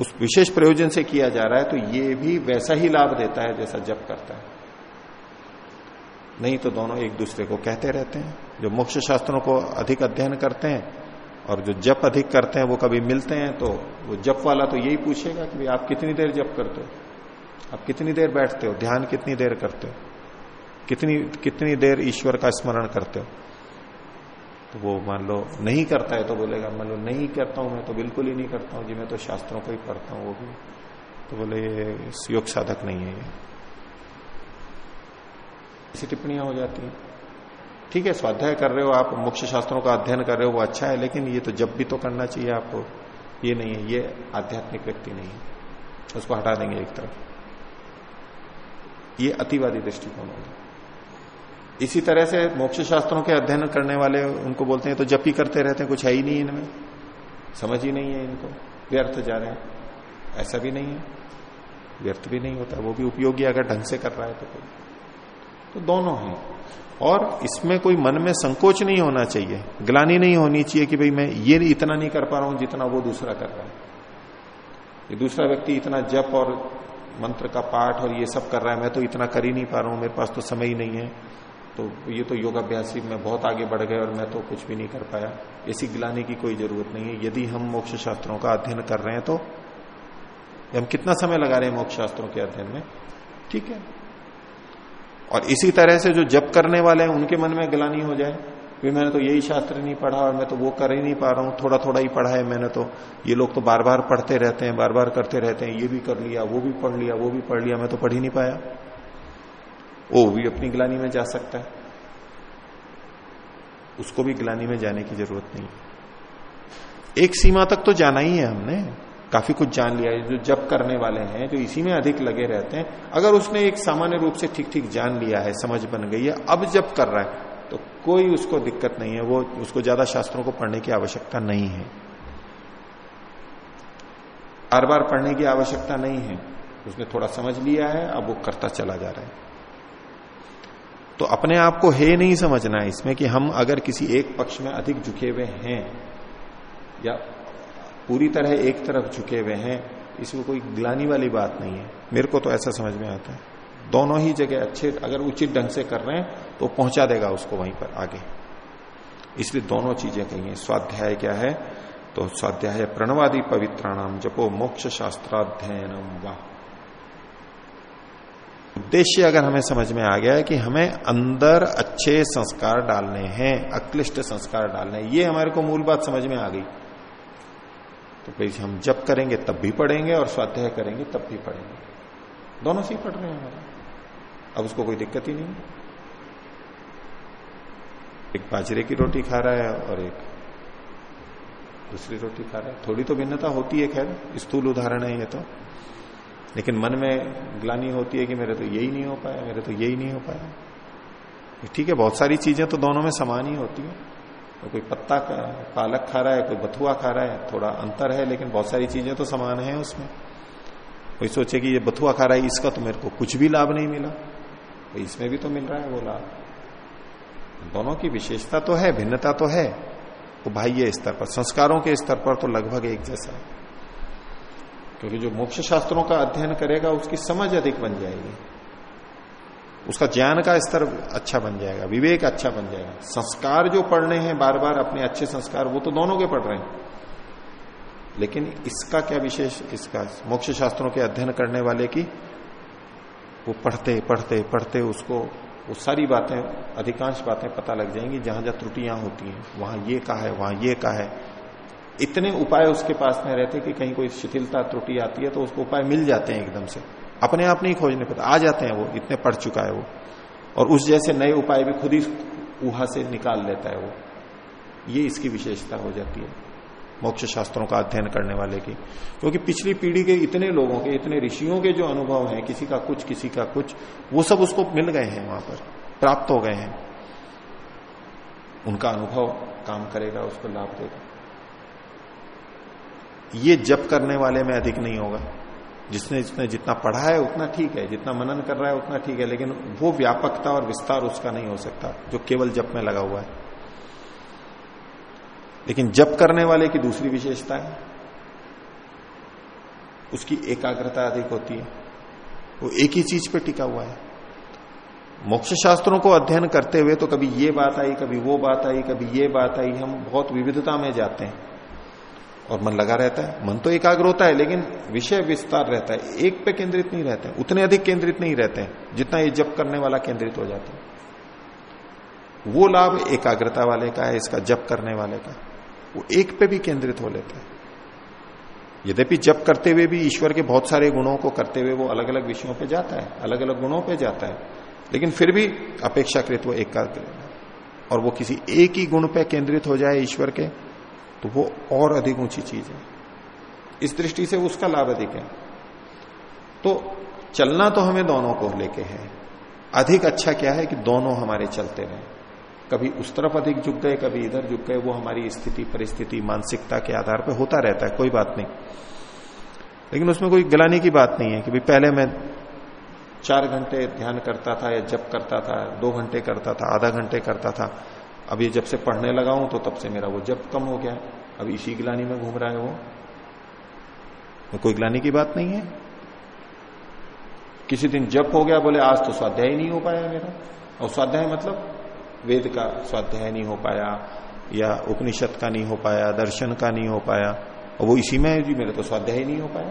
उस विशेष प्रयोजन से किया जा रहा है तो ये भी वैसा ही लाभ देता है जैसा जप करता है। नहीं तो दोनों एक दूसरे को कहते रहते हैं, जो मोक्ष शास्त्रों को अधिक अध्ययन करते हैं और जो जप अधिक करते हैं, वो कभी मिलते हैं तो वो जप वाला तो यही पूछेगा कि भाई आप कितनी देर जप करते हो? आप कितनी देर बैठते हो? ध्यान कितनी देर करते हो? कितनी कितनी देर ईश्वर का स्मरण करते हो? तो वो मान लो नहीं करता है तो बोलेगा, मान लो नहीं करता हूँ मैं तो बिल्कुल ही नहीं करता हूँ। जी, मैं तो शास्त्रों को ही पढ़ता हूँ, वो भी। तो बोले ये योग साधक नहीं है ये। ऐसी टिप्पणियाँ हो जाती हैं। ठीक है, स्वाध्याय कर रहे हो आप मुख्य शास्त्रों का अध्ययन कर रहे हो, वो अच्छा है, लेकिन ये तो जब भी तो करना चाहिए आपको। ये नहीं है, ये आध्यात्मिक व्यक्ति नहीं है। उसको हटा देंगे एक तरफ़। ये अतिवादी दृष्टिकोण होगा इसी तरह से मोक्ष शास्त्रों के अध्ययन करने वाले उनको बोलते हैं तो जब ही करते रहते हैं, कुछ है ही नहीं इनमें। समझ ही नहीं है इनको। व्यर्थ जा रहे हैं। ऐसा भी नहीं है। व्यर्थ भी नहीं होता। वो भी उपयोगी अगर ढंग से कर रहा है तो कोई। तो दोनों हैं। और इसमें कोई मन में संकोच नहीं होना चाहिए। ग्लानी नहीं होनी चाहिए कि भाई मैं ये इतना नहीं कर पा रहा हूँ जितना वो दूसरा कर रहा है। ये दूसरा व्यक्ति इतना जप और मंत्र का पाठ और ये सब कर रहा है, मैं तो इतना कर ही नहीं पा रहा हूँ, मेरे पास तो समय ही नहीं है। तो ये तो योगाभ्यास ही, में बहुत आगे बढ़ गए और मैं तो कुछ भी नहीं कर पाया। ऐसी गिलाने की कोई ज़रूरत नहीं है। यदि हम मोक्ष शास्त्रों का अध्ययन कर रहे हैं तो हम कितना समय लगा रहे हैं मोक्ष शास्त्रों के अध्ययन में? ठीक है। और इसी तरह से जो जप करने वाले हैं, उनके मन में गिलानी हो जाए कि मैंने तो यही शास्त्र नहीं पढ़ा और मैं तो वो कर ही नहीं पा रहा हूँ थोड़ा थोड़ा ही पढ़ा है मैंने तो। ये लोग तो बार बार पढ़ते रहते हैं बार बार करते रहते हैं, ये भी कर लिया, वो भी पढ़ लिया, वो भी पढ़ लिया, मैं तो पढ़ ही नहीं पाया। वो भी अपनी गिलानी में जा सकता है। उसको भी गिलानी में जाने की ज़रूरत नहीं एक सीमा तक तो जाना ही है हमने। काफ़ी कुछ जान लिया है, जो जब करने वाले हैं, जो इसी में अधिक लगे रहते हैं। अगर उसने एक सामान्य रूप से ठीक ठीक जान लिया है, समझ बन गई है, अब जब कर रहा है तो कोई उसको दिक्कत नहीं है, वो उसको ज़्यादा शास्त्रों को पढ़ने की आवश्यकता नहीं है। बार बार पढ़ने की आवश्यकता नहीं है। उसने थोड़ा समझ लिया है, अब वो करता चला जा रहा है। तो अपने आप को हे नहीं समझना है इसमें कि हम अगर किसी एक पक्ष में अधिक झुके हुए हैं, या पूरी तरह एक तरफ़ झुके हुए हैं, इसमें कोई ग्लानी वाली बात नहीं है। मेरे को तो ऐसा समझ में आता है। दोनों ही जगह अच्छे, अगर उचित ढंग से कर रहे हैं तो पहुँचा देगा उसको वहीं पर, आगे। इसलिए दोनों चीज़ें कही है। स्वाध्याय क्या है? तो स्वाध्याय प्रणवादी पवित्राणाम जपो मोक्ष शास्त्राध्ययनम वाह उद्देश्य अगर हमें समझ में आ गया है कि हमें अंदर अच्छे संस्कार डालने हैं, अक्लिष्ट संस्कार डालने हैं, ये हमारे को मूल बात समझ में आ गई। तो भाई हम जब करेंगे, तब भी पढ़ेंगे और स्वाध्याय करेंगे, तब भी पढ़ेंगे। दोनों से ही पढ़ रहे हैं हमारे। अब उसको कोई दिक्कत ही नहीं एक बाजरे की रोटी खा रहा है और एक दूसरी रोटी खा रहा है। थोड़ी तो भिन्नता होती है, खैर, स्थूल उदाहरण है ये तो। लेकिन मन में ग्लानी होती है कि मेरे तो यही नहीं हो पाया, मेरे तो यही नहीं हो पाया। ठीक है, बहुत सारी चीज़ें तो दोनों में समान ही होती है। तो कोई पत्ता पालक खा रहा है, कोई बथुआ खा रहा है, थोड़ा अंतर है, लेकिन बहुत सारी चीज़ें तो समान है उसमें। कोई सोचे कि ये बथुआ खा रहा है, इसका तो मेरे को कुछ भी लाभ नहीं मिला। तो इसमें भी तो मिल रहा है वो लाभ। दोनों की विशेषता तो है, भिन्नता तो है। वो बाह्य स्तर पर, संस्कारों के स्तर पर तो लगभग एक जैसा है। क्योंकि जो मोक्ष शास्त्रों का अध्ययन करेगा, उसकी समझ अधिक बन जाएगी। उसका ज्ञान का स्तर अच्छा बन जाएगा, विवेक अच्छा बन जाएगा। संस्कार जो पढ़ने हैं बार बार अपने अच्छे संस्कार, वो तो दोनों के पढ़ रहे हैं। लेकिन इसका क्या विशेष, इसका मोक्ष शास्त्रों के अध्ययन करने वाले की, वो पढ़ते पढ़ते पढ़ते उसको, वो सारी बातें, अधिकांश बातें पता लग जाएँगी जहाँ जहाँ त्रुटियाँ होती हैं, वहाँ ये कहा है, वहाँ ये कहा है। इतने उपाय उसके पास में रहते कि कहीं कोई शिथिलता, त्रुटि आती है तो उसको उपाय मिल जाते हैं एकदम से। अपने आप नहीं खोजने पड़ते आ जाते हैं वो, इतने पढ़ चुका है वो। और उस जैसे नए उपाय भी खुद ही उहा से निकाल लेता है वो। ये इसकी विशेषता हो जाती है मोक्ष शास्त्रों का अध्ययन करने वाले की। क्योंकि पिछली पीढ़ी के इतने लोगों के, इतने ऋषियों के जो अनुभव हैं, किसी का कुछ, किसी का कुछ, वो सब उसको मिल गए हैं वहाँ पर, प्राप्त हो गए हैं। उनका अनुभव काम करेगा, उसको लाभ देगा। ये जप करने वाले में अधिक नहीं होगा। जिसने जिसने जितना पढ़ा है उतना ठीक है, जितना मनन कर रहा है उतना ठीक है, लेकिन वो व्यापकता और विस्तार उसका नहीं हो सकता, जो केवल जप में लगा हुआ है। लेकिन जप करने वाले की दूसरी विशेषता है। उसकी एकाग्रता अधिक होती है। वो एक ही चीज़ पे टिका हुआ है। मोक्ष शास्त्रों को अध्ययन करते हुए तो कभी ये बात आई, कभी वो बात आई, कभी ये बात आई, हम बहुत विविधता में जाते हैं। और मन लगा रहता है। मन तो एकाग्र होता है, लेकिन विषय विस्तार रहता है। एक पे केंद्रित नहीं रहते। उतने अधिक केंद्रित नहीं रहते हैं, जितना ये जप करने वाला केंद्रित हो जाता है। वो लाभ एकाग्रता वाले का है, इसका जप करने वाले का। वो एक पे भी केंद्रित हो लेता है। यद्यपि जप करते हुए भी ईश्वर के बहुत सारे गुणों को करते हुए वो अलग अलग विषयों पे जाता है अलग अलग गुणों पे जाता है। लेकिन फिर भी अपेक्षाकृत वो एकाग्र और वो किसी एक ही गुण पे केंद्रित हो जाए ईश्वर के तो वो और अधिक ऊँची चीज़ है। इस दृष्टि से उसका लाभ अधिक है। तो चलना तो हमें दोनों को लेके है। अधिक अच्छा क्या है कि दोनों हमारे चलते रहे कभी उस तरफ़ अधिक झुक गए, कभी इधर झुक गए, वो हमारी स्थिति, परिस्थिति, मानसिकता के आधार पर होता रहता है, कोई बात नहीं। लेकिन उसमें कोई गिलानी की बात नहीं है कि भाई पहले मैं चार घंटे ध्यान करता था या जब करता था, दो घंटे करता था, आधा घंटे करता था। अब ये जब से पढ़ने लगा हूँ तो तब से मेरा वो जब कम हो गया अब इसी गिलानी में घूम रहा है वो। तो कोई गिलानी की बात नहीं है। किसी दिन जप हो गया, बोले, आज तो स्वाध्याय नहीं हो पाया मेरा। और स्वाध्याय मतलब वेद का स्वाध्याय नहीं हो पाया, या उपनिषद का नहीं हो पाया, दर्शन का नहीं हो पाया, और वो इसी में जी, मेरा तो स्वाध्याय नहीं हो पाया।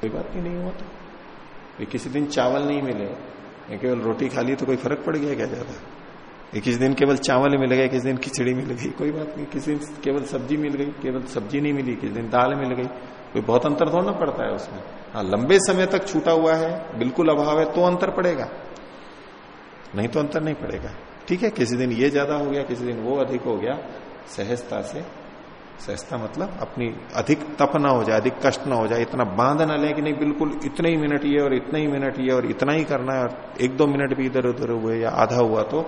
कोई बात नहीं हुआ तो। किसी दिन चावल नहीं मिले। केवल रोटी खा ली तो कोई फ़र्क पड़ गया क्या ज़्यादा? किसी दिन केवल चावल मिल गए, किसी दिन खिचड़ी मिल गई, कोई बात नहीं। किसी दिन केवल सब्ज़ी मिल गई, केवल सब्ज़ी नहीं मिली, किसी दिन दाल मिल गई। कोई बहुत अंतर थोड़ा पड़ता है उसमें। हाँ लंबे समय तक छूटा हुआ है, बिल्कुल अभाव है तो अंतर पड़ेगा। नहीं तो अंतर नहीं पड़ेगा। ठीक है, किसी दिन ये ज़्यादा हो गया, किसी दिन वो अधिक हो गया, सहजता से सहजता मतलब अपनी अधिक तप ना हो जाए, अधिक कष्ट ना हो जाए, इतना बाँध ना ले कि नहीं, बिल्कुल इतने ही मिनट ये और इतने ही मिनट ये और इतना ही करना है, और एक दो मिनट भी इधर उधर हुए या आधा हुआ तो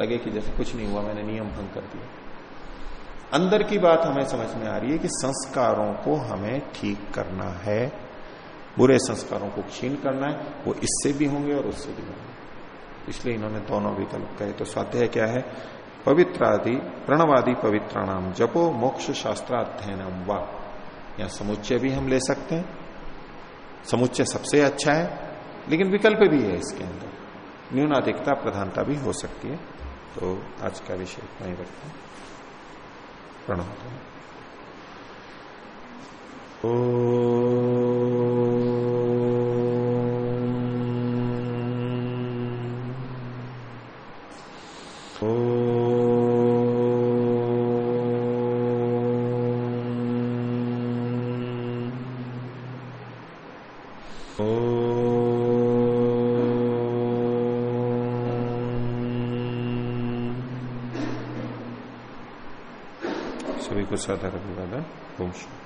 लगे कि जैसे कुछ नहीं हुआ, मैंने नियम भंग कर दिया। अंदर की बात हमें समझ में आ रही है कि संस्कारों को हमें ठीक करना है, बुरे संस्कारों को क्षीण करना है, वो इससे भी होंगे और उससे भी होंगे। इसलिए इन्होंने दोनों विकल्प कहे। तो स्वाध्याय क्या है? पवित्रादि, प्रणवादि पवित्राणाम जपो मोक्ष शास्त्राध्ययन व। या समुच्चय भी हम ले सकते हैं। समुच्चय सबसे अच्छा है, लेकिन विकल्प भी है इसके अंदर। न्यूनाधिकता, प्रधानता भी हो सकती है। तो आज का विषय वहीं रखते हैं। प्रणव ओ सभी को साधारण अभिवादन ओम